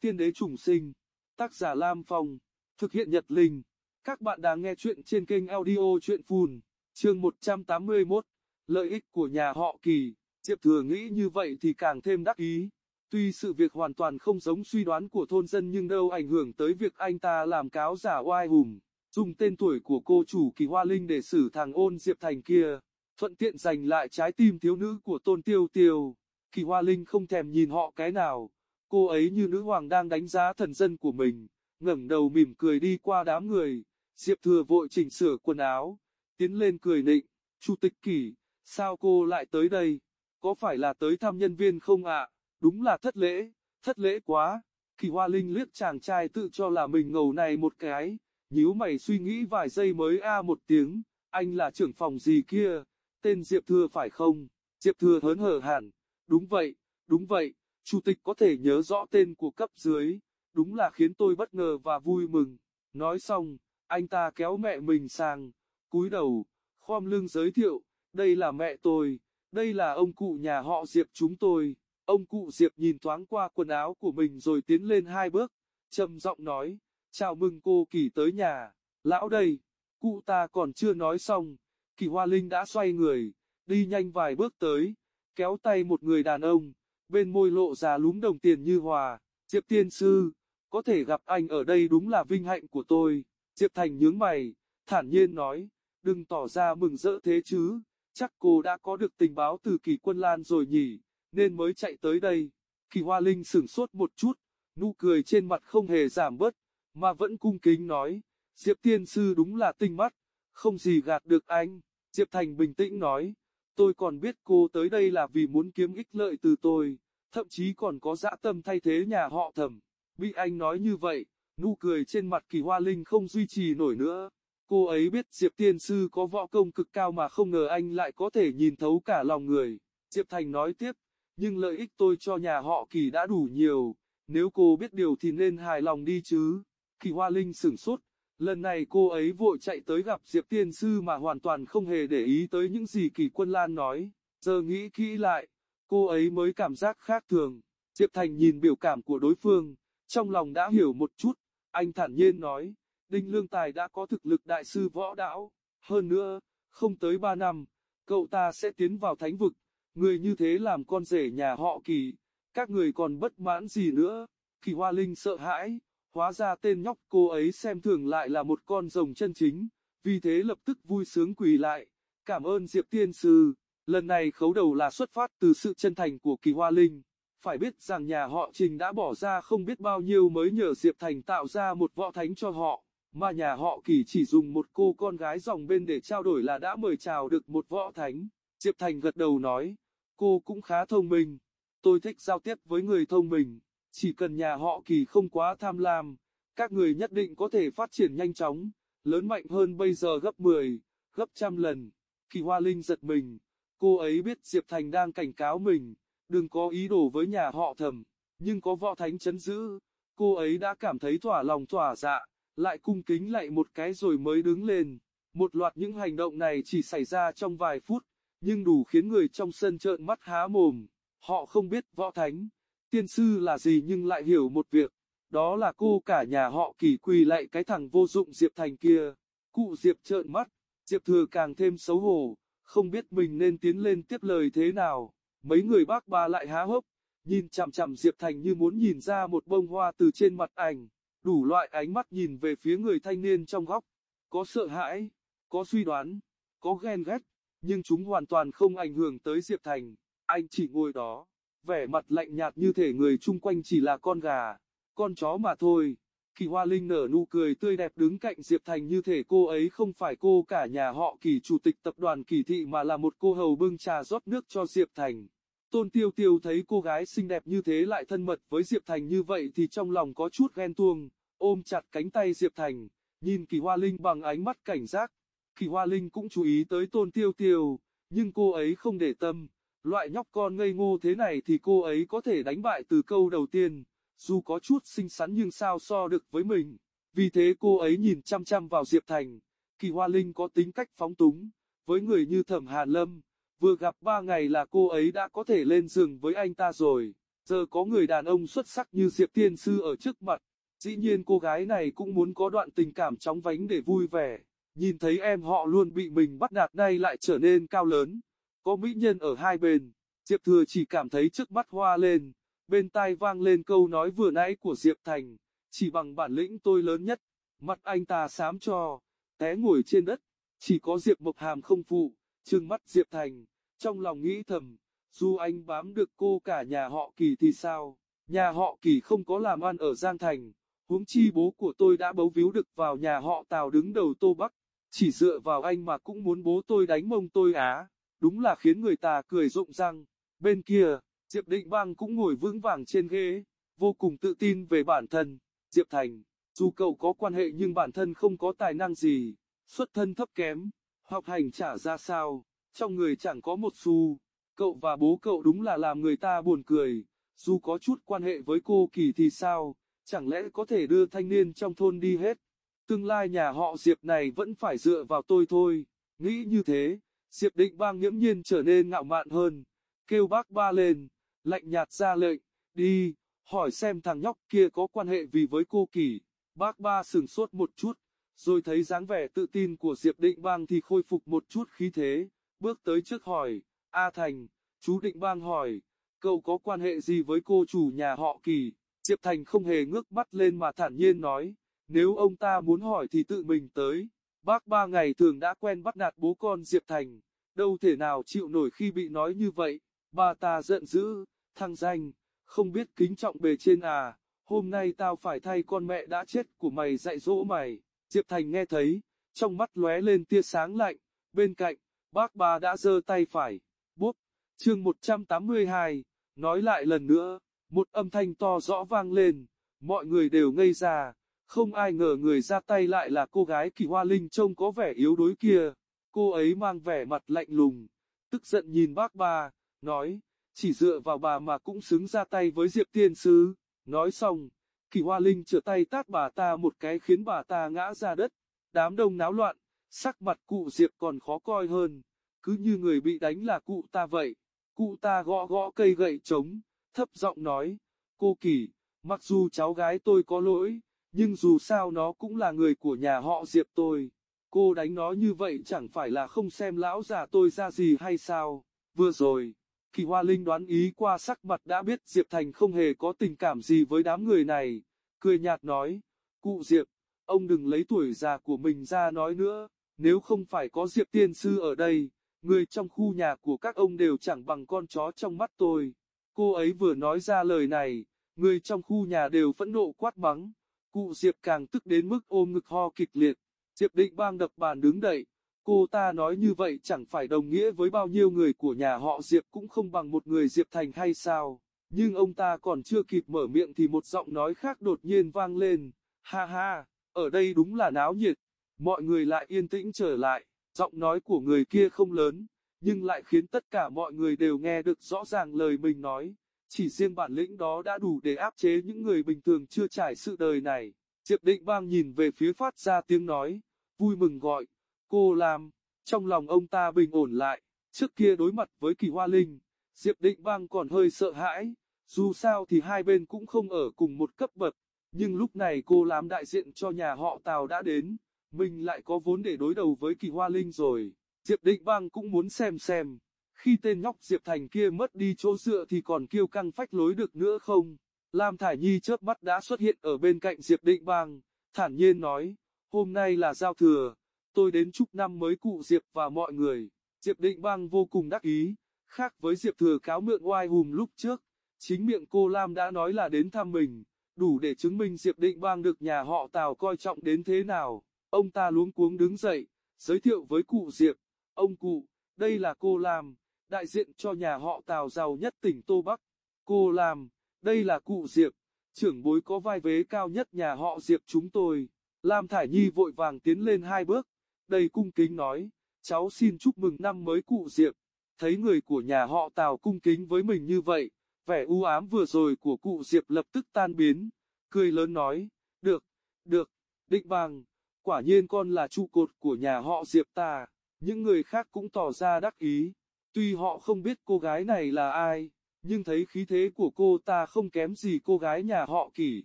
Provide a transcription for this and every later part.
Tiên đế trùng sinh, tác giả Lam Phong, thực hiện Nhật Linh. Các bạn đang nghe chuyện trên kênh audio chuyện phùn, chương 181, lợi ích của nhà họ Kỳ. Diệp Thừa nghĩ như vậy thì càng thêm đắc ý. Tuy sự việc hoàn toàn không giống suy đoán của thôn dân nhưng đâu ảnh hưởng tới việc anh ta làm cáo giả oai hùng, dùng tên tuổi của cô chủ Kỳ Hoa Linh để xử thằng ôn Diệp Thành kia, thuận tiện giành lại trái tim thiếu nữ của Tôn Tiêu Tiêu. Kỳ Hoa Linh không thèm nhìn họ cái nào, cô ấy như nữ hoàng đang đánh giá thần dân của mình, ngẩng đầu mỉm cười đi qua đám người, Diệp Thừa vội chỉnh sửa quần áo, tiến lên cười nịnh, Chủ tịch Kỳ, sao cô lại tới đây, có phải là tới thăm nhân viên không ạ, đúng là thất lễ, thất lễ quá, Kỳ Hoa Linh liếc chàng trai tự cho là mình ngầu này một cái, nhíu mày suy nghĩ vài giây mới a một tiếng, anh là trưởng phòng gì kia, tên Diệp Thừa phải không, Diệp Thừa hớn hở hẳn. Đúng vậy, đúng vậy, chủ tịch có thể nhớ rõ tên của cấp dưới, đúng là khiến tôi bất ngờ và vui mừng. Nói xong, anh ta kéo mẹ mình sang, cúi đầu, khom lưng giới thiệu, đây là mẹ tôi, đây là ông cụ nhà họ Diệp chúng tôi. Ông cụ Diệp nhìn thoáng qua quần áo của mình rồi tiến lên hai bước, trầm giọng nói, chào mừng cô Kỳ tới nhà, lão đây, cụ ta còn chưa nói xong, Kỳ Hoa Linh đã xoay người, đi nhanh vài bước tới kéo tay một người đàn ông, bên môi lộ ra lúm đồng tiền như hòa, Diệp Tiên Sư, có thể gặp anh ở đây đúng là vinh hạnh của tôi, Diệp Thành nhướng mày, thản nhiên nói, đừng tỏ ra mừng rỡ thế chứ, chắc cô đã có được tình báo từ kỳ quân Lan rồi nhỉ, nên mới chạy tới đây, kỳ hoa linh sửng sốt một chút, nụ cười trên mặt không hề giảm bớt, mà vẫn cung kính nói, Diệp Tiên Sư đúng là tinh mắt, không gì gạt được anh, Diệp Thành bình tĩnh nói, Tôi còn biết cô tới đây là vì muốn kiếm ích lợi từ tôi, thậm chí còn có dã tâm thay thế nhà họ thẩm. Bị anh nói như vậy, nụ cười trên mặt kỳ hoa linh không duy trì nổi nữa. Cô ấy biết Diệp Tiên Sư có võ công cực cao mà không ngờ anh lại có thể nhìn thấu cả lòng người. Diệp Thành nói tiếp, nhưng lợi ích tôi cho nhà họ kỳ đã đủ nhiều, nếu cô biết điều thì nên hài lòng đi chứ. Kỳ Hoa Linh sửng sốt, Lần này cô ấy vội chạy tới gặp Diệp Tiên Sư mà hoàn toàn không hề để ý tới những gì Kỳ Quân Lan nói. Giờ nghĩ kỹ lại, cô ấy mới cảm giác khác thường. Diệp Thành nhìn biểu cảm của đối phương, trong lòng đã hiểu một chút. Anh thản nhiên nói, Đinh Lương Tài đã có thực lực đại sư võ đạo. Hơn nữa, không tới ba năm, cậu ta sẽ tiến vào thánh vực. Người như thế làm con rể nhà họ Kỳ, các người còn bất mãn gì nữa. Kỳ Hoa Linh sợ hãi, Hóa ra tên nhóc cô ấy xem thường lại là một con rồng chân chính, vì thế lập tức vui sướng quỳ lại, cảm ơn Diệp Tiên Sư, lần này khấu đầu là xuất phát từ sự chân thành của Kỳ Hoa Linh. Phải biết rằng nhà họ Trình đã bỏ ra không biết bao nhiêu mới nhờ Diệp Thành tạo ra một võ thánh cho họ, mà nhà họ Kỳ chỉ dùng một cô con gái dòng bên để trao đổi là đã mời chào được một võ thánh. Diệp Thành gật đầu nói, cô cũng khá thông minh, tôi thích giao tiếp với người thông minh. Chỉ cần nhà họ kỳ không quá tham lam, các người nhất định có thể phát triển nhanh chóng, lớn mạnh hơn bây giờ gấp 10, gấp trăm lần. Kỳ Hoa Linh giật mình, cô ấy biết Diệp Thành đang cảnh cáo mình, đừng có ý đồ với nhà họ thầm, nhưng có võ thánh chấn giữ, cô ấy đã cảm thấy thỏa lòng thỏa dạ, lại cung kính lại một cái rồi mới đứng lên. Một loạt những hành động này chỉ xảy ra trong vài phút, nhưng đủ khiến người trong sân trợn mắt há mồm. Họ không biết võ thánh, tiên sư là gì nhưng lại hiểu một việc, đó là cô cả nhà họ kỳ quỳ lại cái thằng vô dụng Diệp Thành kia. Cụ Diệp trợn mắt, Diệp Thừa càng thêm xấu hổ, không biết mình nên tiến lên tiếp lời thế nào. Mấy người bác ba lại há hốc, nhìn chằm chằm Diệp Thành như muốn nhìn ra một bông hoa từ trên mặt ảnh, đủ loại ánh mắt nhìn về phía người thanh niên trong góc. Có sợ hãi, có suy đoán, có ghen ghét, nhưng chúng hoàn toàn không ảnh hưởng tới Diệp Thành. Anh chỉ ngồi đó vẻ mặt lạnh nhạt như thể người chung quanh chỉ là con gà, con chó mà thôi. Kỳ Hoa Linh nở nụ cười tươi đẹp đứng cạnh Diệp Thành như thể cô ấy không phải cô cả nhà họ Kỳ chủ tịch tập đoàn Kỳ Thị mà là một cô hầu bưng trà rót nước cho Diệp Thành. Tôn Tiêu Tiêu thấy cô gái xinh đẹp như thế lại thân mật với Diệp Thành như vậy thì trong lòng có chút ghen tuông, ôm chặt cánh tay Diệp Thành, nhìn Kỳ Hoa Linh bằng ánh mắt cảnh giác. Kỳ Hoa Linh cũng chú ý tới Tôn Tiêu Tiêu, nhưng cô ấy không để tâm, Loại nhóc con ngây ngô thế này thì cô ấy có thể đánh bại từ câu đầu tiên, dù có chút xinh xắn nhưng sao so được với mình. Vì thế cô ấy nhìn chăm chăm vào Diệp Thành, Kỳ Hoa Linh có tính cách phóng túng, với người như Thẩm Hà Lâm, vừa gặp ba ngày là cô ấy đã có thể lên giường với anh ta rồi. Giờ có người đàn ông xuất sắc như Diệp Tiên Sư ở trước mặt, dĩ nhiên cô gái này cũng muốn có đoạn tình cảm chóng vánh để vui vẻ. Nhìn thấy em họ luôn bị mình bắt nạt nay lại trở nên cao lớn, có mỹ nhân ở hai bên, Diệp Thừa chỉ cảm thấy trước mắt hoa lên, bên tai vang lên câu nói vừa nãy của Diệp Thành, chỉ bằng bản lĩnh tôi lớn nhất, mặt anh ta xám cho, té ngồi trên đất, chỉ có Diệp Mộc Hàm không phụ, trừng mắt Diệp Thành, trong lòng nghĩ thầm, dù anh bám được cô cả nhà họ Kỳ thì sao, nhà họ Kỳ không có làm ăn ở Giang Thành, huống chi bố của tôi đã bấu víu được vào nhà họ Tào đứng đầu Tô Bắc, chỉ dựa vào anh mà cũng muốn bố tôi đánh mông tôi á, đúng là khiến người ta cười rụng răng. Bên kia, Diệp Định Bang cũng ngồi vững vàng trên ghế, vô cùng tự tin về bản thân. Diệp Thành, dù cậu có quan hệ nhưng bản thân không có tài năng gì, xuất thân thấp kém, học hành trả ra sao, trong người chẳng có một xu. Cậu và bố cậu đúng là làm người ta buồn cười, dù có chút quan hệ với cô Kỳ thì sao, chẳng lẽ có thể đưa thanh niên trong thôn đi hết. Tương lai nhà họ Diệp này vẫn phải dựa vào tôi thôi, nghĩ như thế, Diệp Định Bang nghiễm nhiên trở nên ngạo mạn hơn, kêu bác ba lên, lạnh nhạt ra lệnh, đi, hỏi xem thằng nhóc kia có quan hệ gì với cô Kỳ. Bác ba sừng sốt một chút, rồi thấy dáng vẻ tự tin của Diệp Định Bang thì khôi phục một chút khí thế, bước tới trước hỏi, A Thành, chú Định Bang hỏi, cậu có quan hệ gì với cô chủ nhà họ Kỳ? Diệp Thành không hề ngước mắt lên mà thản nhiên nói, nếu ông ta muốn hỏi thì tự mình tới. Bác ba ngày thường đã quen bắt nạt bố con Diệp Thành, đâu thể nào chịu nổi khi bị nói như vậy. Ba ta giận dữ, thằng danh, không biết kính trọng bề trên à, hôm nay tao phải thay con mẹ đã chết của mày dạy dỗ mày. Diệp Thành nghe thấy, trong mắt lóe lên tia sáng lạnh, bên cạnh, bác ba đã giơ tay phải, bốp, chương 182, nói lại lần nữa, một âm thanh to rõ vang lên, mọi người đều ngây ra, không ai ngờ người ra tay lại là cô gái kỳ hoa linh trông có vẻ yếu đuối kia, cô ấy mang vẻ mặt lạnh lùng, tức giận nhìn bác ba, nói, chỉ dựa vào bà mà cũng xứng ra tay với Diệp Tiên sứ. nói xong, kỳ hoa linh trở tay tát bà ta một cái khiến bà ta ngã ra đất, đám đông náo loạn, sắc mặt cụ Diệp còn khó coi hơn, cứ như người bị đánh là cụ ta vậy, cụ ta gõ gõ cây gậy trống, thấp giọng nói, cô Kỳ, mặc dù cháu gái tôi có lỗi, nhưng dù sao nó cũng là người của nhà họ Diệp tôi. Cô đánh nó như vậy chẳng phải là không xem lão già tôi ra gì hay sao? Vừa rồi, Kỳ Hoa Linh đoán ý qua sắc mặt đã biết Diệp Thành không hề có tình cảm gì với đám người này. Cười nhạt nói, cụ Diệp, ông đừng lấy tuổi già của mình ra nói nữa, nếu không phải có Diệp Tiên Sư ở đây, người trong khu nhà của các ông đều chẳng bằng con chó trong mắt tôi. Cô ấy vừa nói ra lời này, người trong khu nhà đều phẫn nộ quát mắng. Cụ Diệp càng tức đến mức ôm ngực ho kịch liệt. Diệp định bang đập bàn đứng đậy. Cô ta nói như vậy chẳng phải đồng nghĩa với bao nhiêu người của nhà họ Diệp cũng không bằng một người Diệp Thành hay sao. Nhưng ông ta còn chưa kịp mở miệng thì một giọng nói khác đột nhiên vang lên. Ha ha, ở đây đúng là náo nhiệt. Mọi người lại yên tĩnh trở lại. Giọng nói của người kia không lớn, nhưng lại khiến tất cả mọi người đều nghe được rõ ràng lời mình nói. Chỉ riêng bản lĩnh đó đã đủ để áp chế những người bình thường chưa trải sự đời này. Diệp Định Bang nhìn về phía phát ra tiếng nói, vui mừng gọi, cô làm, trong lòng ông ta bình ổn lại, trước kia đối mặt với kỳ hoa linh, Diệp Định Bang còn hơi sợ hãi, dù sao thì hai bên cũng không ở cùng một cấp bậc, nhưng lúc này cô làm đại diện cho nhà họ Tào đã đến, mình lại có vốn để đối đầu với kỳ hoa linh rồi, Diệp Định Bang cũng muốn xem xem, khi tên nhóc Diệp Thành kia mất đi chỗ dựa thì còn kiêu căng phách lối được nữa không? Lam Thải Nhi chớp mắt đã xuất hiện ở bên cạnh Diệp Định Bang, thản nhiên nói, hôm nay là giao thừa, tôi đến chúc năm mới cụ Diệp và mọi người. Diệp Định Bang vô cùng đắc ý, khác với Diệp Thừa cáo mượn oai hùm lúc trước, chính miệng cô Lam đã nói là đến thăm mình, đủ để chứng minh Diệp Định Bang được nhà họ Tào coi trọng đến thế nào. Ông ta luống cuống đứng dậy, giới thiệu với cụ Diệp, ông cụ, đây là cô Lam đại diện cho nhà họ Tào giàu nhất tỉnh Tô Bắc. Cô lam đây là cụ Diệp, trưởng bối có vai vế cao nhất nhà họ Diệp chúng tôi. Lam Thải Nhi vội vàng tiến lên hai bước, đầy cung kính nói, cháu xin chúc mừng năm mới cụ Diệp. Thấy người của nhà họ Tào cung kính với mình như vậy, vẻ u ám vừa rồi của cụ Diệp lập tức tan biến, cười lớn nói, được, được, định bằng, quả nhiên con là trụ cột của nhà họ Diệp ta, những người khác cũng tỏ ra đắc ý. Tuy họ không biết cô gái này là ai, nhưng thấy khí thế của cô ta không kém gì cô gái nhà họ Kỷ,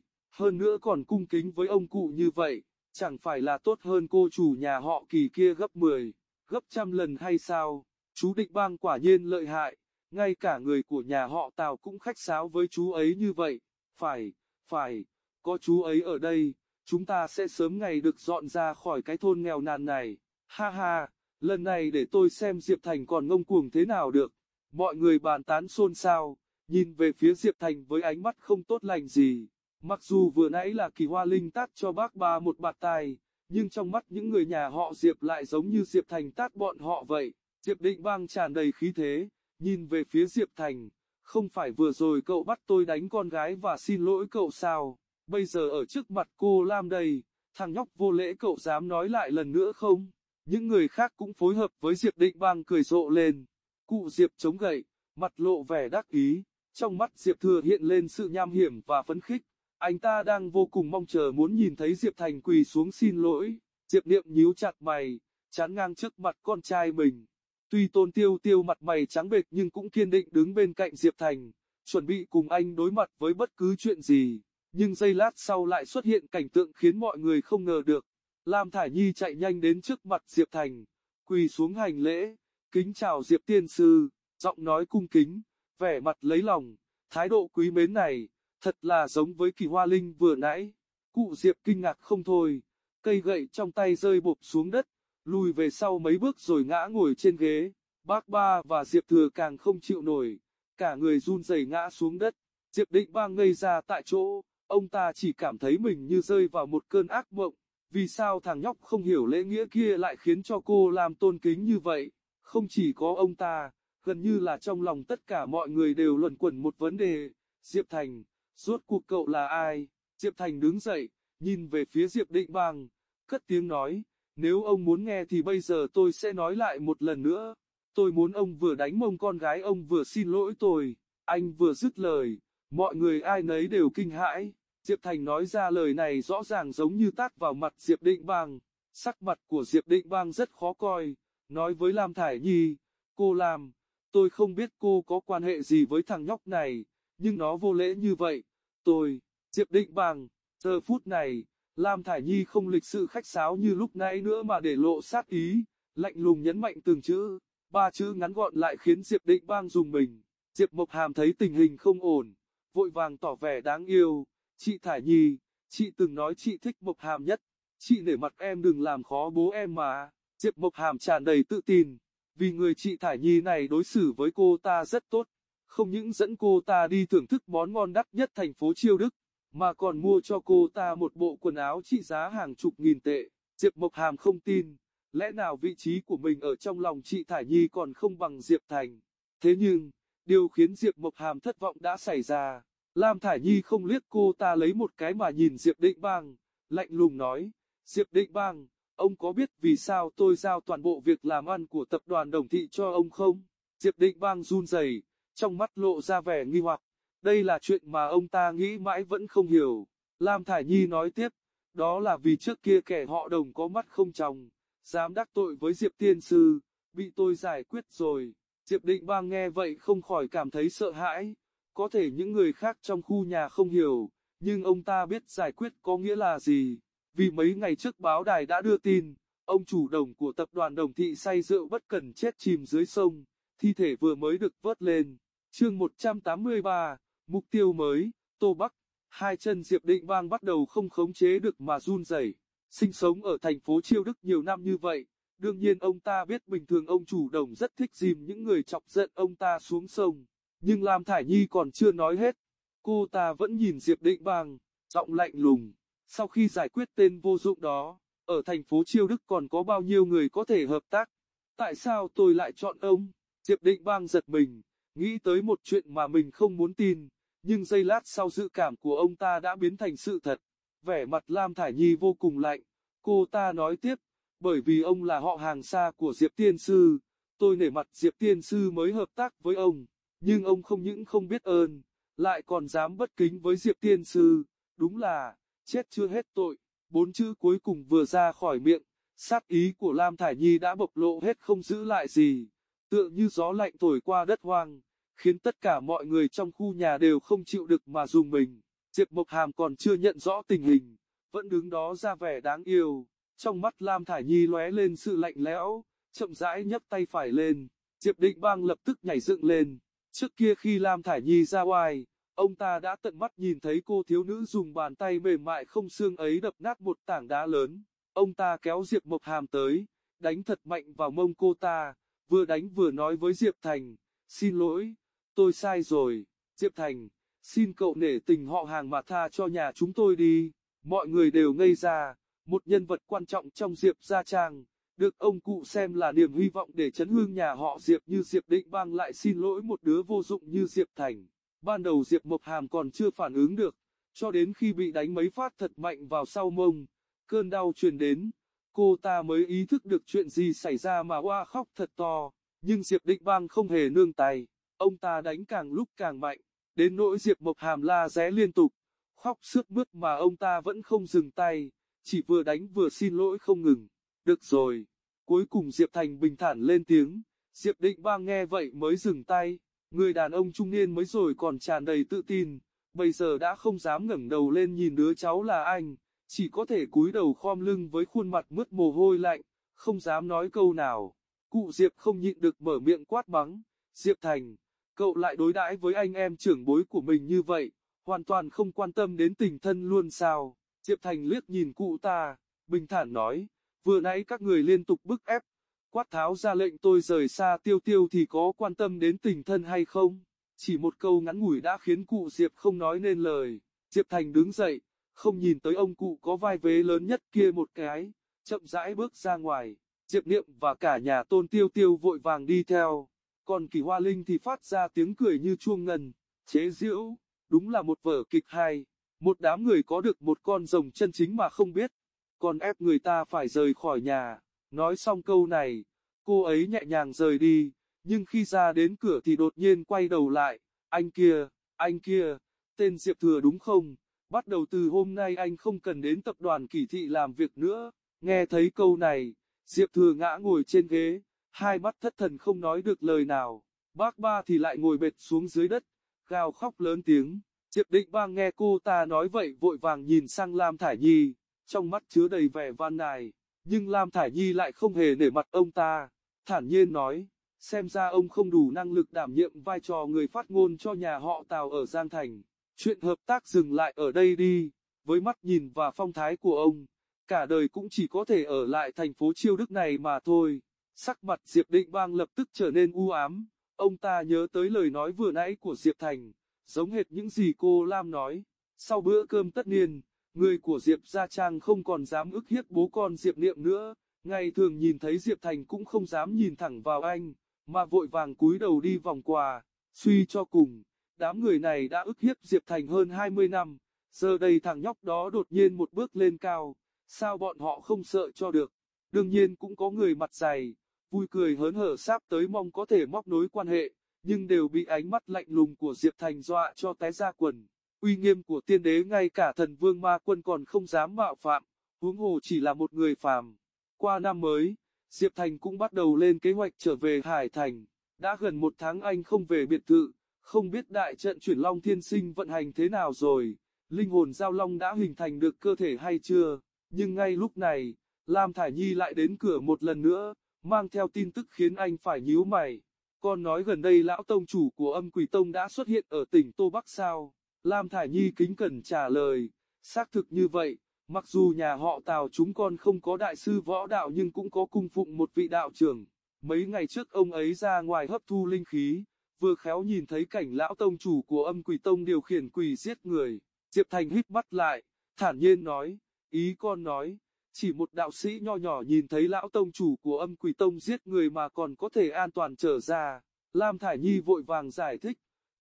hơn nữa còn cung kính với ông cụ như vậy, chẳng phải là tốt hơn cô chủ nhà họ Kỳ kia gấp 10, gấp trăm lần hay sao? Chú Định Bang quả nhiên lợi hại, ngay cả người của nhà họ Tào cũng khách sáo với chú ấy như vậy, phải, phải, có chú ấy ở đây, chúng ta sẽ sớm ngày được dọn ra khỏi cái thôn nghèo nàn này, ha ha, lần này để tôi xem Diệp Thành còn ngông cuồng thế nào được, mọi người bàn tán xôn xao, nhìn về phía Diệp Thành với ánh mắt không tốt lành gì. Mặc dù vừa nãy là kỳ hoa linh tát cho bác ba một bạt tài nhưng trong mắt những người nhà họ Diệp lại giống như Diệp Thành tát bọn họ vậy. Diệp Định Bang tràn đầy khí thế, nhìn về phía Diệp Thành, không phải vừa rồi cậu bắt tôi đánh con gái và xin lỗi cậu sao, bây giờ ở trước mặt cô Lam đây, thằng nhóc vô lễ cậu dám nói lại lần nữa không? Những người khác cũng phối hợp với Diệp Định Bang cười rộ lên. Cụ Diệp chống gậy, mặt lộ vẻ đắc ý, trong mắt Diệp Thừa hiện lên sự nham hiểm và phấn khích. Anh ta đang vô cùng mong chờ muốn nhìn thấy Diệp Thành quỳ xuống xin lỗi. Diệp Niệm nhíu chặt mày, chán ngang trước mặt con trai mình. Tuy tôn tiêu tiêu mặt mày trắng bệch nhưng cũng kiên định đứng bên cạnh Diệp Thành, chuẩn bị cùng anh đối mặt với bất cứ chuyện gì. Nhưng giây lát sau lại xuất hiện cảnh tượng khiến mọi người không ngờ được. Lam Thải Nhi chạy nhanh đến trước mặt Diệp Thành, quỳ xuống hành lễ, kính chào Diệp Tiên Sư, giọng nói cung kính, vẻ mặt lấy lòng, thái độ quý mến này, thật là giống với kỳ hoa linh vừa nãy. Cụ Diệp kinh ngạc không thôi, cây gậy trong tay rơi bộp xuống đất, lùi về sau mấy bước rồi ngã ngồi trên ghế. Bác ba và Diệp Thừa càng không chịu nổi, cả người run rẩy ngã xuống đất. Diệp Định ba ngây ra tại chỗ, ông ta chỉ cảm thấy mình như rơi vào một cơn ác mộng. Vì sao thằng nhóc không hiểu lễ nghĩa kia lại khiến cho cô làm tôn kính như vậy? Không chỉ có ông ta, gần như là trong lòng tất cả mọi người đều luẩn quẩn một vấn đề. Diệp Thành, Rốt cuộc cậu là ai? Diệp Thành đứng dậy, nhìn về phía Diệp Định Bang, cất tiếng nói, nếu ông muốn nghe thì bây giờ tôi sẽ nói lại một lần nữa. Tôi muốn ông vừa đánh mông con gái ông vừa xin lỗi tôi. Anh vừa dứt lời, mọi người ai nấy đều kinh hãi. Diệp Thành nói ra lời này rõ ràng giống như tát vào mặt Diệp Định Bang. Sắc mặt của Diệp Định Bang rất khó coi, nói với Lam Thải Nhi, cô làm, tôi không biết cô có quan hệ gì với thằng nhóc này, nhưng nó vô lễ như vậy, tôi, Diệp Định Bằng, giờ phút này, Lam Thải Nhi không lịch sự khách sáo như lúc nãy nữa mà để lộ sát ý, lạnh lùng nhấn mạnh từng chữ, ba chữ ngắn gọn lại khiến Diệp Định Bang dùng mình. Diệp Mộc Hàm thấy tình hình không ổn, vội vàng tỏ vẻ đáng yêu, chị Thải Nhi, chị từng nói chị thích Mộc Hàm nhất, chị để mặt em đừng làm khó bố em mà. Diệp Mộc Hàm tràn đầy tự tin, vì người chị Thải Nhi này đối xử với cô ta rất tốt, không những dẫn cô ta đi thưởng thức món ngon đắt nhất thành phố Chiêu Đức, mà còn mua cho cô ta một bộ quần áo trị giá hàng chục nghìn tệ. Diệp Mộc Hàm không tin, lẽ nào vị trí của mình ở trong lòng chị Thải Nhi còn không bằng Diệp Thành. Thế nhưng, điều khiến Diệp Mộc Hàm thất vọng đã xảy ra. Lam Thải Nhi không liếc cô ta lấy một cái mà nhìn Diệp Định Bang, lạnh lùng nói, Diệp Định Bang, ông có biết vì sao tôi giao toàn bộ việc làm ăn của tập đoàn Đồng Thị cho ông không? Diệp Định Bang run rẩy, trong mắt lộ ra vẻ nghi hoặc. Đây là chuyện mà ông ta nghĩ mãi vẫn không hiểu. Lam Thải Nhi nói tiếp, đó là vì trước kia kẻ họ đồng có mắt không tròng, dám đắc tội với Diệp Tiên Sư, bị tôi giải quyết rồi. Diệp Định Bang nghe vậy không khỏi cảm thấy sợ hãi, có thể những người khác trong khu nhà không hiểu, nhưng ông ta biết giải quyết có nghĩa là gì. Vì mấy ngày trước báo đài đã đưa tin, ông chủ đồng của tập đoàn đồng thị say rượu bất cần chết chìm dưới sông, thi thể vừa mới được vớt lên. Chương 183, mục tiêu mới, Tô Bắc, hai chân Diệp Định Bang bắt đầu không khống chế được mà run rẩy. Sinh sống ở thành phố Chiêu Đức nhiều năm như vậy, đương nhiên ông ta biết bình thường ông chủ đồng rất thích dìm những người chọc giận ông ta xuống sông. Nhưng Lam Thải Nhi còn chưa nói hết, cô ta vẫn nhìn Diệp Định Bang, giọng lạnh lùng. Sau khi giải quyết tên vô dụng đó, ở thành phố Chiêu Đức còn có bao nhiêu người có thể hợp tác? Tại sao tôi lại chọn ông? Diệp Định Bang giật mình nghĩ tới một chuyện mà mình không muốn tin, nhưng giây lát sau dự cảm của ông ta đã biến thành sự thật. Vẻ mặt Lam Thải Nhi vô cùng lạnh, cô ta nói tiếp, bởi vì ông là họ hàng xa của Diệp Tiên Sư, tôi nể mặt Diệp Tiên Sư mới hợp tác với ông, nhưng ông không những không biết ơn, lại còn dám bất kính với Diệp Tiên Sư, đúng là, chết chưa hết tội, bốn chữ cuối cùng vừa ra khỏi miệng, sát ý của Lam Thải Nhi đã bộc lộ hết không giữ lại gì, tựa như gió lạnh thổi qua đất hoang khiến tất cả mọi người trong khu nhà đều không chịu được mà dùng mình. Diệp Mộc Hàm còn chưa nhận rõ tình hình, vẫn đứng đó ra vẻ đáng yêu, trong mắt Lam Thải Nhi lóe lên sự lạnh lẽo, chậm rãi nhấc tay phải lên, Diệp Định Bang lập tức nhảy dựng lên, trước kia khi Lam Thải Nhi ra ngoài, ông ta đã tận mắt nhìn thấy cô thiếu nữ dùng bàn tay mềm mại không xương ấy đập nát một tảng đá lớn, ông ta kéo Diệp Mộc Hàm tới, đánh thật mạnh vào mông cô ta, vừa đánh vừa nói với Diệp Thành, xin lỗi, tôi sai rồi, Diệp Thành, xin cậu nể tình họ hàng mà tha cho nhà chúng tôi đi, mọi người đều ngây ra, một nhân vật quan trọng trong Diệp Gia Trang, được ông cụ xem là niềm hy vọng để chấn hương nhà họ Diệp như Diệp Định Bang lại xin lỗi một đứa vô dụng như Diệp Thành. Ban đầu Diệp Mộc Hàm còn chưa phản ứng được, cho đến khi bị đánh mấy phát thật mạnh vào sau mông, cơn đau truyền đến, cô ta mới ý thức được chuyện gì xảy ra mà hoa khóc thật to, nhưng Diệp Định Bang không hề nương tay, ông ta đánh càng lúc càng mạnh, đến nỗi Diệp Mộc Hàm la ré liên tục, khóc sướt mướt mà ông ta vẫn không dừng tay, chỉ vừa đánh vừa xin lỗi không ngừng. Được rồi, cuối cùng Diệp Thành bình thản lên tiếng, Diệp Định Bang nghe vậy mới dừng tay, người đàn ông trung niên mới rồi còn tràn đầy tự tin, bây giờ đã không dám ngẩng đầu lên nhìn đứa cháu là anh, chỉ có thể cúi đầu khom lưng với khuôn mặt mướt mồ hôi lạnh, không dám nói câu nào. Cụ Diệp không nhịn được mở miệng quát mắng, Diệp Thành, cậu lại đối đãi với anh em trưởng bối của mình như vậy, hoàn toàn không quan tâm đến tình thân luôn sao. Diệp Thành liếc nhìn cụ ta, bình thản nói, vừa nãy các người liên tục bức ép, quát tháo ra lệnh tôi rời xa tiêu tiêu thì có quan tâm đến tình thân hay không? Chỉ một câu ngắn ngủi đã khiến cụ Diệp không nói nên lời. Diệp Thành đứng dậy, không nhìn tới ông cụ có vai vế lớn nhất kia một cái, chậm rãi bước ra ngoài. Diệp Niệm và cả nhà tôn tiêu tiêu vội vàng đi theo. Còn kỳ hoa linh thì phát ra tiếng cười như chuông ngân, chế giễu, đúng là một vở kịch hay. Một đám người có được một con rồng chân chính mà không biết, còn ép người ta phải rời khỏi nhà. Nói xong câu này, cô ấy nhẹ nhàng rời đi, nhưng khi ra đến cửa thì đột nhiên quay đầu lại, anh kia, anh kia, tên Diệp Thừa đúng không? Bắt đầu từ hôm nay anh không cần đến tập đoàn kỳ thị làm việc nữa. Nghe thấy câu này, Diệp Thừa ngã ngồi trên ghế, hai mắt thất thần không nói được lời nào. Bác ba thì lại ngồi bệt xuống dưới đất, gào khóc lớn tiếng. Diệp Định Bang nghe cô ta nói vậy vội vàng nhìn sang Lam Thải Nhi, trong mắt chứa đầy vẻ van nài, nhưng Lam Thải Nhi lại không hề nể mặt ông ta, thản nhiên nói, xem ra ông không đủ năng lực đảm nhiệm vai trò người phát ngôn cho nhà họ Tào ở Giang Thành, chuyện hợp tác dừng lại ở đây đi, với mắt nhìn và phong thái của ông, cả đời cũng chỉ có thể ở lại thành phố Chiêu Đức này mà thôi. Sắc mặt Diệp Định Bang lập tức trở nên u ám, ông ta nhớ tới lời nói vừa nãy của Diệp Thành giống hệt những gì cô Lam nói. Sau bữa cơm tất niên, người của Diệp Gia Trang không còn dám ức hiếp bố con Diệp Niệm nữa, ngày thường nhìn thấy Diệp Thành cũng không dám nhìn thẳng vào anh, mà vội vàng cúi đầu đi vòng quà. suy cho cùng, đám người này đã ức hiếp Diệp Thành hơn 20 năm, giờ đây thằng nhóc đó đột nhiên một bước lên cao, sao bọn họ không sợ cho được, đương nhiên cũng có người mặt dày, vui cười hớn hở sắp tới mong có thể móc nối quan hệ nhưng đều bị ánh mắt lạnh lùng của Diệp Thành dọa cho té ra quần. Uy nghiêm của tiên đế ngay cả thần vương ma quân còn không dám mạo phạm, huống hồ chỉ là một người phàm. Qua năm mới, Diệp Thành cũng bắt đầu lên kế hoạch trở về Hải Thành. Đã gần một tháng anh không về biệt thự, không biết đại trận chuyển long thiên sinh vận hành thế nào rồi, linh hồn giao long đã hình thành được cơ thể hay chưa, nhưng ngay lúc này, Lam Thải Nhi lại đến cửa một lần nữa, mang theo tin tức khiến anh phải nhíu mày. Con nói gần đây lão tông chủ của âm quỷ tông đã xuất hiện ở tỉnh Tô Bắc sao? Lam Thải Nhi kính cẩn trả lời, xác thực như vậy, mặc dù nhà họ Tào chúng con không có đại sư võ đạo nhưng cũng có cung phụng một vị đạo trưởng. Mấy ngày trước ông ấy ra ngoài hấp thu linh khí, vừa khéo nhìn thấy cảnh lão tông chủ của âm quỷ tông điều khiển quỷ giết người. Diệp Thành hít mắt lại, thản nhiên nói, ý con nói, chỉ một đạo sĩ nho nhỏ nhìn thấy lão tông chủ của âm quỷ tông giết người mà còn có thể an toàn trở ra. Lam Thải Nhi vội vàng giải thích.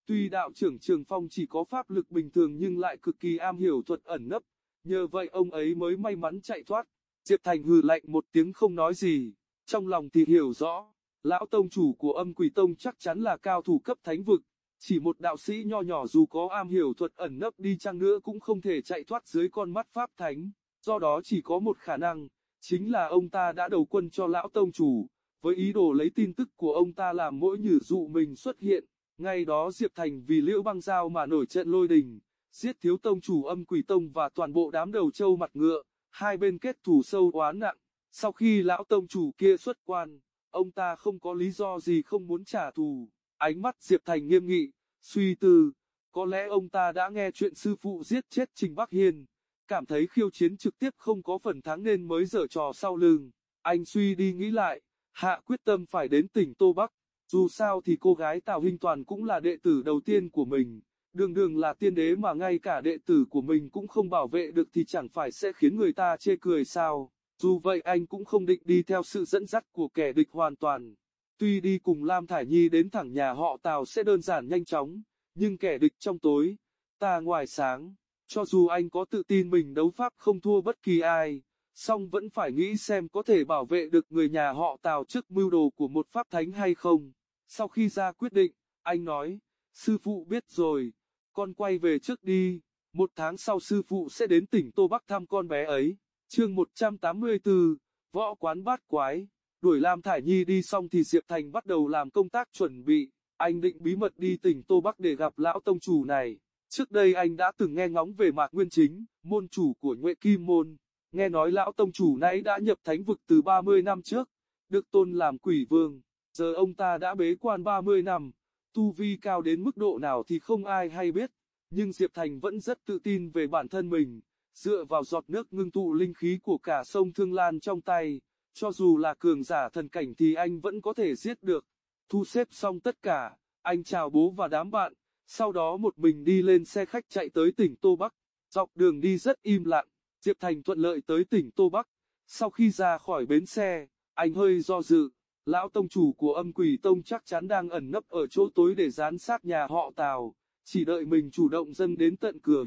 Tuy đạo trưởng Trường Phong chỉ có pháp lực bình thường nhưng lại cực kỳ am hiểu thuật ẩn nấp, nhờ vậy ông ấy mới may mắn chạy thoát. Diệp Thành hừ lạnh một tiếng không nói gì, trong lòng thì hiểu rõ, lão tông chủ của âm quỷ tông chắc chắn là cao thủ cấp thánh vực, chỉ một đạo sĩ nho nhỏ dù có am hiểu thuật ẩn nấp đi chăng nữa cũng không thể chạy thoát dưới con mắt pháp thánh do đó chỉ có một khả năng, chính là ông ta đã đầu quân cho lão tông chủ, với ý đồ lấy tin tức của ông ta làm mỗi nhử dụ mình xuất hiện. ngay đó Diệp Thành vì Liễu Băng Giao mà nổi trận lôi đình, giết thiếu tông chủ âm quỷ tông và toàn bộ đám đầu trâu mặt ngựa, hai bên kết thù sâu oán nặng. Sau khi lão tông chủ kia xuất quan, ông ta không có lý do gì không muốn trả thù. Ánh mắt Diệp Thành nghiêm nghị, suy tư, có lẽ ông ta đã nghe chuyện sư phụ giết chết Trình Bắc hiền cảm thấy khiêu chiến trực tiếp không có phần thắng nên mới dở trò sau lưng. Anh suy đi nghĩ lại, hạ quyết tâm phải đến tỉnh Tô Bắc. Dù sao thì cô gái Tào Hinh Toàn cũng là đệ tử đầu tiên của mình, đường đường là tiên đế mà ngay cả đệ tử của mình cũng không bảo vệ được thì chẳng phải sẽ khiến người ta chê cười sao. Dù vậy anh cũng không định đi theo sự dẫn dắt của kẻ địch hoàn toàn. Tuy đi cùng Lam Thải Nhi đến thẳng nhà họ Tào sẽ đơn giản nhanh chóng, nhưng kẻ địch trong tối, ta ngoài sáng, cho dù anh có tự tin mình đấu pháp không thua bất kỳ ai, song vẫn phải nghĩ xem có thể bảo vệ được người nhà họ Tào trước mưu đồ của một pháp thánh hay không. Sau khi ra quyết định, anh nói, sư phụ biết rồi, con quay về trước đi, một tháng sau sư phụ sẽ đến tỉnh Tô Bắc thăm con bé ấy. Chương 184, Võ quán bát quái, đuổi Lam Thải Nhi đi xong thì Diệp Thành bắt đầu làm công tác chuẩn bị, anh định bí mật đi tỉnh Tô Bắc để gặp lão tông chủ này. Trước đây anh đã từng nghe ngóng về Mạc Nguyên Chính, môn chủ của Nhuệ Kim Môn, nghe nói lão tông chủ nãy đã nhập thánh vực từ 30 năm trước, được tôn làm quỷ vương, giờ ông ta đã bế quan 30 năm, tu vi cao đến mức độ nào thì không ai hay biết, nhưng Diệp Thành vẫn rất tự tin về bản thân mình, dựa vào giọt nước ngưng tụ linh khí của cả sông Thương Lan trong tay, cho dù là cường giả thần cảnh thì anh vẫn có thể giết được. Thu xếp xong tất cả, anh chào bố và đám bạn, sau đó một mình đi lên xe khách chạy tới tỉnh Tô Bắc. Dọc đường đi rất im lặng, Diệp Thành thuận lợi tới tỉnh Tô Bắc. Sau khi ra khỏi bến xe, anh hơi do dự, lão tông chủ của âm quỷ tông chắc chắn đang ẩn nấp ở chỗ tối để gián sát nhà họ Tào, chỉ đợi mình chủ động dâng đến tận cửa.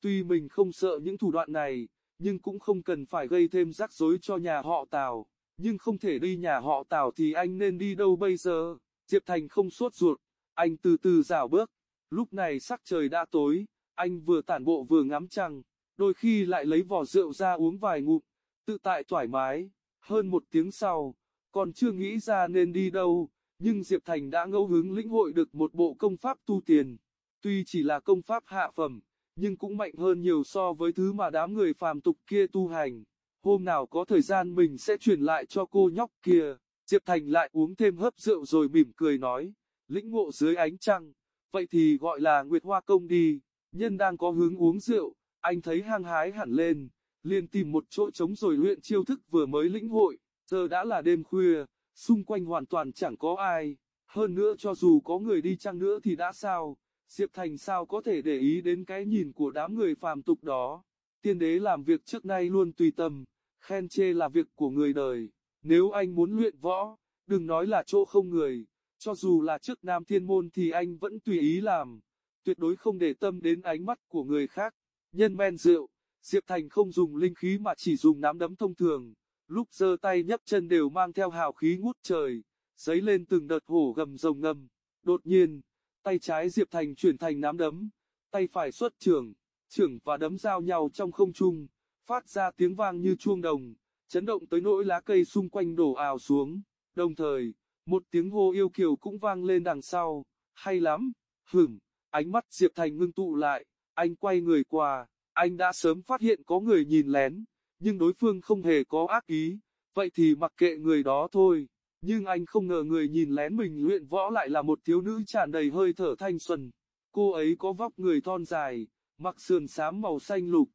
Tuy mình không sợ những thủ đoạn này, nhưng cũng không cần phải gây thêm rắc rối cho nhà họ Tào. Nhưng không thể đi nhà họ Tào thì anh nên đi đâu bây giờ? Diệp Thành không sốt ruột, anh từ từ dạo bước. Lúc này sắc trời đã tối, anh vừa tản bộ vừa ngắm trăng, đôi khi lại lấy vỏ rượu ra uống vài ngụm, tự tại thoải mái. Hơn một tiếng sau, còn chưa nghĩ ra nên đi đâu, nhưng Diệp Thành đã ngẫu hứng lĩnh hội được một bộ công pháp tu tiền. Tuy chỉ là công pháp hạ phẩm, nhưng cũng mạnh hơn nhiều so với thứ mà đám người phàm tục kia tu hành. Hôm nào có thời gian mình sẽ truyền lại cho cô nhóc kia. Diệp Thành lại uống thêm hớp rượu rồi mỉm cười nói, lĩnh ngộ dưới ánh trăng, vậy thì gọi là Nguyệt Hoa Công đi. Nhân đang có hướng uống rượu, anh thấy hăng hái hẳn lên, liền tìm một chỗ trống rồi luyện chiêu thức vừa mới lĩnh hội. Giờ đã là đêm khuya, xung quanh hoàn toàn chẳng có ai. Hơn nữa cho dù có người đi chăng nữa thì đã sao, Diệp Thành sao có thể để ý đến cái nhìn của đám người phàm tục đó. Tiên đế làm việc trước nay luôn tùy tâm, khen chê là việc của người đời. Nếu anh muốn luyện võ, đừng nói là chỗ không người, cho dù là trước Nam Thiên Môn thì anh vẫn tùy ý làm, tuyệt đối không để tâm đến ánh mắt của người khác. Nhân men rượu, Diệp Thành không dùng linh khí mà chỉ dùng nắm đấm thông thường, lúc giơ tay nhấc chân đều mang theo hào khí ngút trời, giấy lên từng đợt hổ gầm rồng ngầm. Đột nhiên, tay trái Diệp Thành chuyển thành nắm đấm, tay phải xuất trưởng, trưởng và đấm giao nhau trong không trung, phát ra tiếng vang như chuông đồng, chấn động tới nỗi lá cây xung quanh đổ ào xuống. Đồng thời, một tiếng hô yêu kiều cũng vang lên đằng sau, hay lắm, hửm, ánh mắt Diệp Thành ngưng tụ lại, anh quay người qua, anh đã sớm phát hiện có người nhìn lén, nhưng đối phương không hề có ác ý, vậy thì mặc kệ người đó thôi. Nhưng anh không ngờ người nhìn lén mình luyện võ lại là một thiếu nữ tràn đầy hơi thở thanh xuân. Cô ấy có vóc người thon dài, mặc sườn xám màu xanh lục.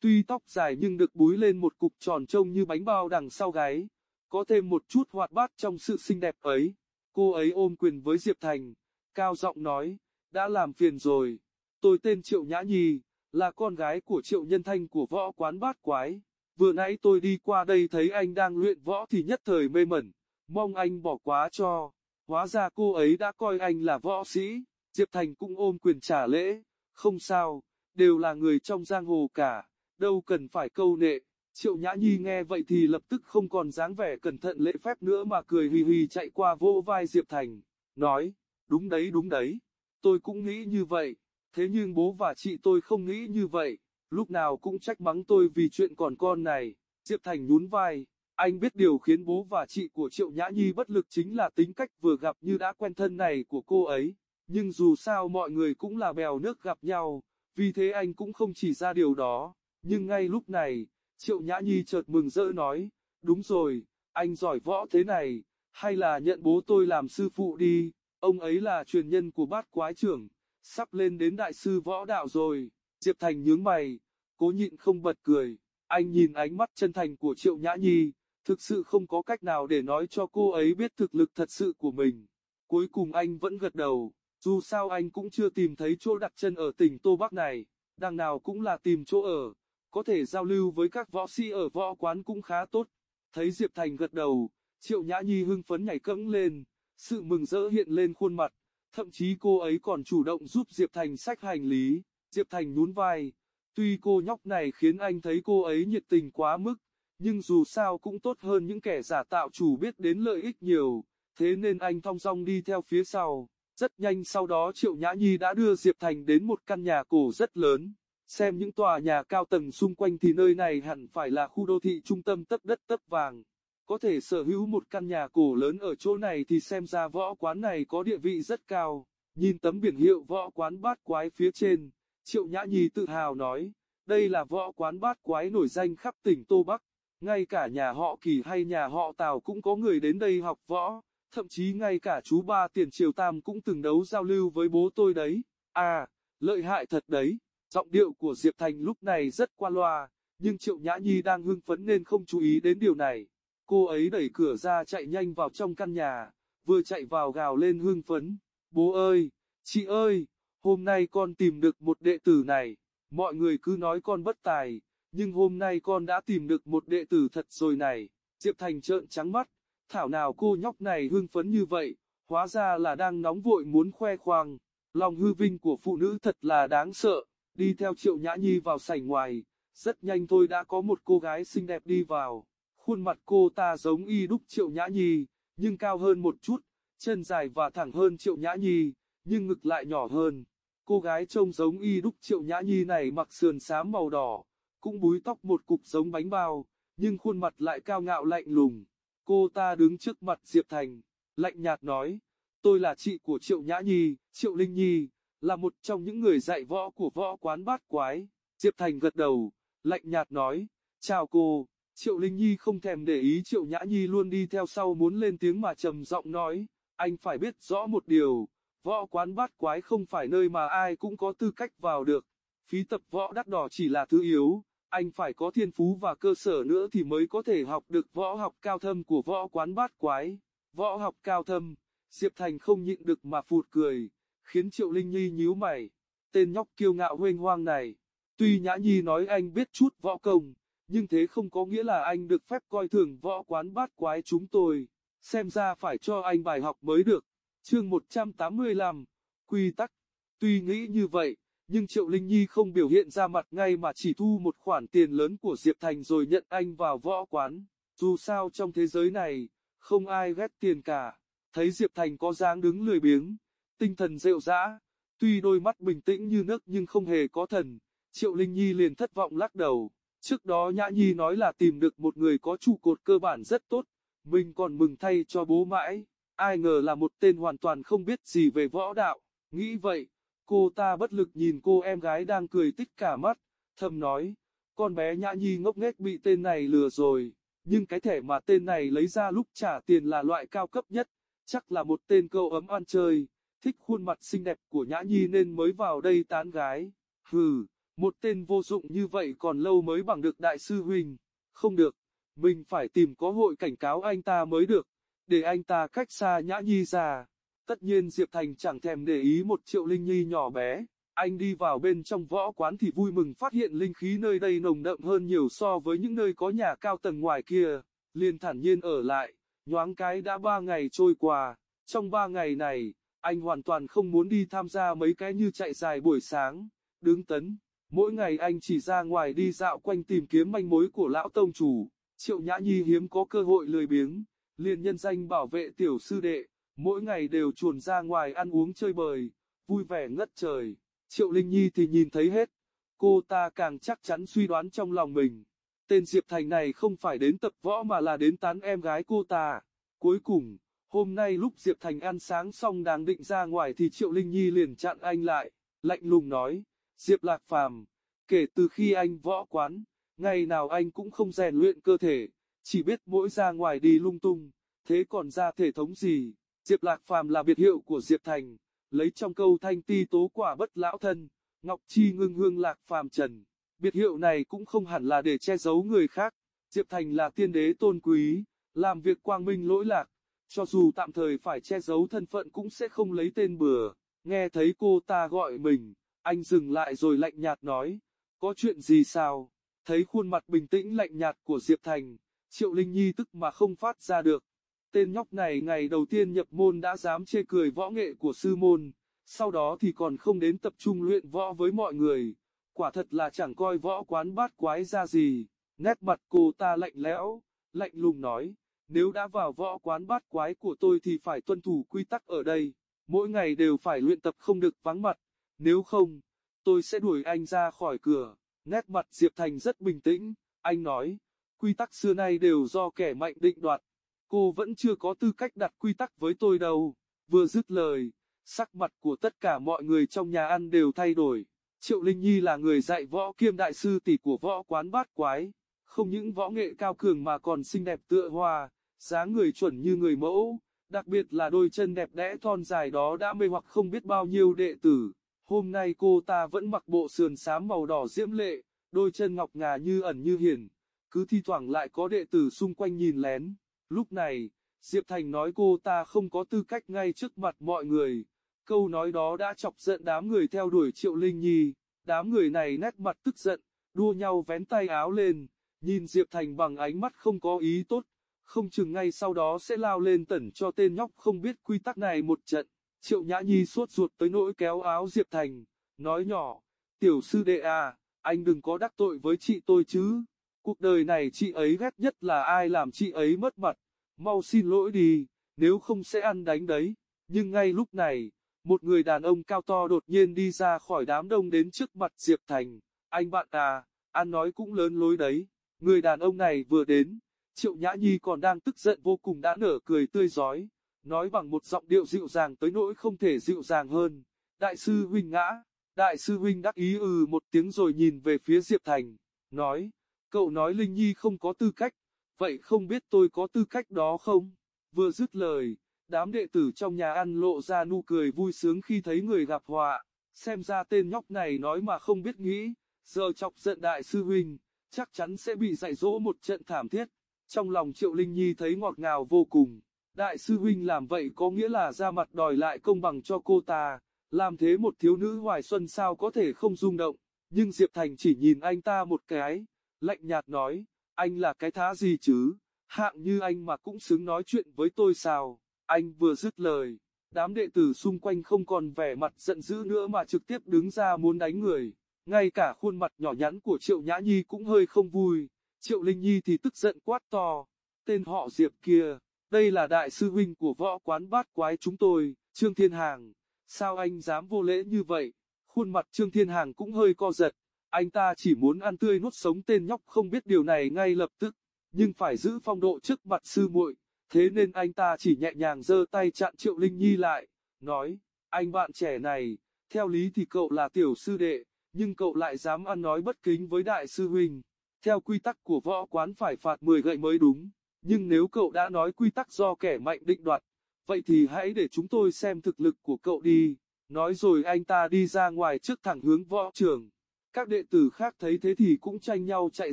Tuy tóc dài nhưng được búi lên một cục tròn trông như bánh bao đằng sau gáy. Có thêm một chút hoạt bát trong sự xinh đẹp ấy. Cô ấy ôm quyền với Diệp Thành, cao giọng nói, đã làm phiền rồi. Tôi tên Triệu Nhã Nhi, là con gái của Triệu Nhân Thanh của võ quán bát quái. Vừa nãy tôi đi qua đây thấy anh đang luyện võ thì nhất thời mê mẩn mong anh bỏ quá cho. Hóa ra cô ấy đã coi anh là võ sĩ, Diệp Thành cũng ôm quyền trả lễ, không sao, đều là người trong giang hồ cả, đâu cần phải câu nệ. Triệu Nhã Nhi nghe vậy thì lập tức không còn dáng vẻ cẩn thận lễ phép nữa mà cười hì hì chạy qua vỗ vai Diệp Thành, nói, đúng đấy đúng đấy, tôi cũng nghĩ như vậy, thế nhưng bố và chị tôi không nghĩ như vậy, lúc nào cũng trách mắng tôi vì chuyện còn con này, Diệp Thành nhún vai, anh biết điều khiến bố và chị của Triệu Nhã Nhi bất lực chính là tính cách vừa gặp như đã quen thân này của cô ấy. nhưng dù sao mọi người cũng là bèo nước gặp nhau, vì thế anh cũng không chỉ ra điều đó, nhưng ngay lúc này, Triệu Nhã Nhi chợt mừng rỡ nói, đúng rồi, anh giỏi võ thế này, hay là nhận bố tôi làm sư phụ đi, ông ấy là truyền nhân của bát quái trưởng, sắp lên đến đại sư võ đạo rồi, Diệp Thành nhướng mày, cố nhịn không bật cười, anh nhìn ánh mắt chân thành của Triệu Nhã Nhi, thực sự không có cách nào để nói cho cô ấy biết thực lực thật sự của mình. Cuối cùng anh vẫn gật đầu, dù sao anh cũng chưa tìm thấy chỗ đặt chân ở tỉnh Tô Bắc này, đằng nào cũng là tìm chỗ ở, có thể giao lưu với các võ sĩ ở võ quán cũng khá tốt. Thấy Diệp Thành gật đầu, Triệu Nhã Nhi hưng phấn nhảy cẫng lên, sự mừng rỡ hiện lên khuôn mặt, thậm chí cô ấy còn chủ động giúp Diệp Thành xách hành lý. Diệp Thành nhún vai, tuy cô nhóc này khiến anh thấy cô ấy nhiệt tình quá mức, nhưng dù sao cũng tốt hơn những kẻ giả tạo chủ biết đến lợi ích nhiều, thế nên anh thong dong đi theo phía sau. Rất nhanh sau đó Triệu Nhã Nhi đã đưa Diệp Thành đến một căn nhà cổ rất lớn. Xem những tòa nhà cao tầng xung quanh thì nơi này hẳn phải là khu đô thị trung tâm tấp đất tấp vàng. Có thể sở hữu một căn nhà cổ lớn ở chỗ này thì xem ra võ quán này có địa vị rất cao. Nhìn tấm biển hiệu võ quán bát quái phía trên, Triệu Nhã Nhi tự hào nói, đây là võ quán bát quái nổi danh khắp tỉnh Tô Bắc. Ngay cả nhà họ Kỳ hay nhà họ Tào cũng có người đến đây học võ, thậm chí ngay cả chú ba tiền triều tam cũng từng đấu giao lưu với bố tôi đấy. À, lợi hại thật đấy. Giọng điệu của Diệp Thành lúc này rất qua loa, nhưng Triệu Nhã Nhi đang hưng phấn nên không chú ý đến điều này. Cô ấy đẩy cửa ra chạy nhanh vào trong căn nhà, vừa chạy vào gào lên hưng phấn. Bố ơi, chị ơi, hôm nay con tìm được một đệ tử này. Mọi người cứ nói con bất tài, nhưng hôm nay con đã tìm được một đệ tử thật rồi này. Diệp Thành trợn trắng mắt, thảo nào cô nhóc này hưng phấn như vậy, hóa ra là đang nóng vội muốn khoe khoang. Lòng hư vinh của phụ nữ thật là đáng sợ, đi theo Triệu Nhã Nhi vào sảnh ngoài, rất nhanh thôi đã có một cô gái xinh đẹp đi vào. Khuôn mặt cô ta giống y đúc Triệu Nhã Nhi, nhưng cao hơn một chút, chân dài và thẳng hơn Triệu Nhã Nhi, nhưng ngực lại nhỏ hơn. Cô gái trông giống y đúc Triệu Nhã Nhi này mặc sườn xám màu đỏ, cũng búi tóc một cục giống bánh bao, nhưng khuôn mặt lại cao ngạo lạnh lùng. Cô ta đứng trước mặt Diệp Thành, lạnh nhạt nói, tôi là chị của Triệu Nhã Nhi, Triệu Linh Nhi, là một trong những người dạy võ của võ quán bát quái. Diệp Thành gật đầu, lạnh nhạt nói, chào cô, Triệu Linh Nhi không thèm để ý Triệu Nhã Nhi luôn đi theo sau muốn lên tiếng mà trầm giọng nói, anh phải biết rõ một điều, võ quán bát quái không phải nơi mà ai cũng có tư cách vào được, phí tập võ đắt đỏ chỉ là thứ yếu, anh phải có thiên phú và cơ sở nữa thì mới có thể học được võ học cao thâm của võ quán bát quái. Võ học cao thâm, Diệp Thành không nhịn được mà phụt cười, khiến Triệu Linh Nhi nhíu mày. Tên nhóc kiêu ngạo huênh hoang này, tuy Nhã Nhi nói anh biết chút võ công, nhưng thế không có nghĩa là anh được phép coi thường võ quán bát quái chúng tôi. Xem ra phải cho anh bài học mới được. Chương 185, Quy tắc. Tuy nghĩ như vậy, nhưng Triệu Linh Nhi không biểu hiện ra mặt ngay mà chỉ thu một khoản tiền lớn của Diệp Thành rồi nhận anh vào võ quán. Dù sao trong thế giới này, không ai ghét tiền cả. Thấy Diệp Thành có dáng đứng lười biếng, tinh thần rệu rã, tuy đôi mắt bình tĩnh như nước nhưng không hề có thần. Triệu Linh Nhi liền thất vọng lắc đầu. Trước đó Nhã Nhi nói là tìm được một người có trụ cột cơ bản rất tốt, mình còn mừng thay cho bố mãi. Ai ngờ là một tên hoàn toàn không biết gì về võ đạo. Nghĩ vậy, Cô ta bất lực nhìn cô em gái đang cười tích cả mắt, thầm nói, con bé nhã nhi ngốc nghếch bị tên này lừa rồi, nhưng cái thẻ mà tên này lấy ra lúc trả tiền là loại cao cấp nhất, chắc là một tên câu ấm ăn chơi, thích khuôn mặt xinh đẹp của nhã nhi nên mới vào đây tán gái. Hừ, một tên vô dụng như vậy còn lâu mới bằng được đại sư huynh, không được, mình phải tìm có hội cảnh cáo anh ta mới được, để anh ta cách xa nhã nhi ra. Tất nhiên Diệp Thành chẳng thèm để ý một triệu linh nhi nhỏ bé, anh đi vào bên trong võ quán thì vui mừng phát hiện linh khí nơi đây nồng đậm hơn nhiều so với những nơi có nhà cao tầng ngoài kia, liền thản nhiên ở lại, nhoáng cái đã ba ngày trôi qua, trong ba ngày này, anh hoàn toàn không muốn đi tham gia mấy cái như chạy dài buổi sáng, đứng tấn, mỗi ngày anh chỉ ra ngoài đi dạo quanh tìm kiếm manh mối của lão tông chủ, triệu nhã nhi hiếm có cơ hội lười biếng, liền nhân danh bảo vệ tiểu sư đệ mỗi ngày đều chuồn ra ngoài ăn uống chơi bời, vui vẻ ngất trời. Triệu Linh Nhi thì nhìn thấy hết, cô ta càng chắc chắn suy đoán trong lòng mình. Tên Diệp Thành này không phải đến tập võ mà là đến tán em gái cô ta. Cuối cùng, Hôm nay lúc Diệp Thành ăn sáng xong đang định ra ngoài thì Triệu Linh Nhi liền chặn anh lại, lạnh lùng nói, Diệp Lạc Phàm, kể từ khi anh võ quán, ngày nào anh cũng không rèn luyện cơ thể, chỉ biết mỗi ra ngoài đi lung tung, thế còn ra thể thống gì, Diệp Lạc Phàm là biệt hiệu của Diệp Thành, lấy trong câu thanh ti tố quả bất lão thân, ngọc chi ngưng hương lạc phàm trần, biệt hiệu này cũng không hẳn là để che giấu người khác, Diệp Thành là tiên đế tôn quý, làm việc quang minh lỗi lạc, cho dù tạm thời phải che giấu thân phận cũng sẽ không lấy tên bừa, nghe thấy cô ta gọi mình, anh dừng lại rồi lạnh nhạt nói, có chuyện gì sao, thấy khuôn mặt bình tĩnh lạnh nhạt của Diệp Thành, Triệu Linh Nhi tức mà không phát ra được. Tên nhóc này ngày đầu tiên nhập môn đã dám chê cười võ nghệ của sư môn, sau đó thì còn không đến tập trung luyện võ với mọi người, quả thật là chẳng coi võ quán bát quái ra gì, nét mặt cô ta lạnh lẽo, lạnh lùng nói, nếu đã vào võ quán bát quái của tôi thì phải tuân thủ quy tắc ở đây, mỗi ngày đều phải luyện tập không được vắng mặt, nếu không, tôi sẽ đuổi anh ra khỏi cửa. Nét mặt Diệp Thành rất bình tĩnh, anh nói, quy tắc xưa nay đều do kẻ mạnh định đoạt, cô vẫn chưa có tư cách đặt quy tắc với tôi đâu. Vừa dứt lời, sắc mặt của tất cả mọi người trong nhà ăn đều thay đổi. Triệu Linh Nhi là người dạy võ kiêm đại sư tỷ của võ quán bát quái, không những võ nghệ cao cường mà còn xinh đẹp tựa hoa, dáng người chuẩn như người mẫu, đặc biệt là đôi chân đẹp đẽ thon dài đó đã mê hoặc không biết bao nhiêu đệ tử. Hôm nay cô ta vẫn mặc bộ sườn xám màu đỏ diễm lệ, đôi chân ngọc ngà như ẩn như hiền, cứ thi thoảng lại có đệ tử xung quanh nhìn lén. Lúc này, Diệp Thành nói cô ta không có tư cách ngay trước mặt mọi người. Câu nói đó đã chọc giận đám người theo đuổi Triệu Linh Nhi. Đám người này nét mặt tức giận, đua nhau vén tay áo lên, nhìn Diệp Thành bằng ánh mắt không có ý tốt. Không chừng ngay sau đó sẽ lao lên tẩn cho tên nhóc không biết quy tắc này một trận. Triệu Nhã Nhi suốt ruột tới nỗi kéo áo Diệp Thành, nói nhỏ, tiểu sư đệ à, anh đừng có đắc tội với chị tôi chứ. Cuộc đời này chị ấy ghét nhất là ai làm chị ấy mất mặt, mau xin lỗi đi, nếu không sẽ ăn đánh đấy. Nhưng ngay lúc này, một người đàn ông cao to đột nhiên đi ra khỏi đám đông đến trước mặt Diệp Thành. Anh bạn à, ăn nói cũng lớn lối đấy. Người đàn ông này vừa đến, Triệu Nhã Nhi còn đang tức giận vô cùng đã nở cười tươi giói, nói bằng một giọng điệu dịu dàng tới nỗi không thể dịu dàng hơn. Đại sư huynh ngã, đại sư huynh đắc ý ừ một tiếng rồi nhìn về phía Diệp Thành, nói, cậu nói Linh Nhi không có tư cách, vậy không biết tôi có tư cách đó không? Vừa dứt lời, đám đệ tử trong nhà ăn lộ ra nụ cười vui sướng khi thấy người gặp họa, xem ra tên nhóc này nói mà không biết nghĩ, giờ chọc giận đại sư huynh, chắc chắn sẽ bị dạy dỗ một trận thảm thiết. Trong lòng Triệu Linh Nhi thấy ngọt ngào vô cùng, đại sư huynh làm vậy có nghĩa là ra mặt đòi lại công bằng cho cô ta, làm thế một thiếu nữ hoài xuân sao có thể không rung động, nhưng Diệp Thành chỉ nhìn anh ta một cái, lạnh nhạt nói, anh là cái thá gì chứ, hạng như anh mà cũng xứng nói chuyện với tôi sao, anh vừa dứt lời, đám đệ tử xung quanh không còn vẻ mặt giận dữ nữa mà trực tiếp đứng ra muốn đánh người, ngay cả khuôn mặt nhỏ nhắn của Triệu Nhã Nhi cũng hơi không vui, Triệu Linh Nhi thì tức giận quát to, tên họ Diệp kia, đây là đại sư huynh của võ quán bát quái chúng tôi, Trương Thiên Hàng, sao anh dám vô lễ như vậy, khuôn mặt Trương Thiên Hàng cũng hơi co giật, anh ta chỉ muốn ăn tươi nuốt sống tên nhóc không biết điều này ngay lập tức, nhưng phải giữ phong độ trước mặt sư muội, thế nên anh ta chỉ nhẹ nhàng giơ tay chặn Triệu Linh Nhi lại, nói, anh bạn trẻ này, theo lý thì cậu là tiểu sư đệ, nhưng cậu lại dám ăn nói bất kính với đại sư huynh. Theo quy tắc của võ quán phải phạt 10 gậy mới đúng, nhưng nếu cậu đã nói quy tắc do kẻ mạnh định đoạt, vậy thì hãy để chúng tôi xem thực lực của cậu đi. Nói rồi anh ta đi ra ngoài trước thẳng hướng võ trường. Các đệ tử khác thấy thế thì cũng tranh nhau chạy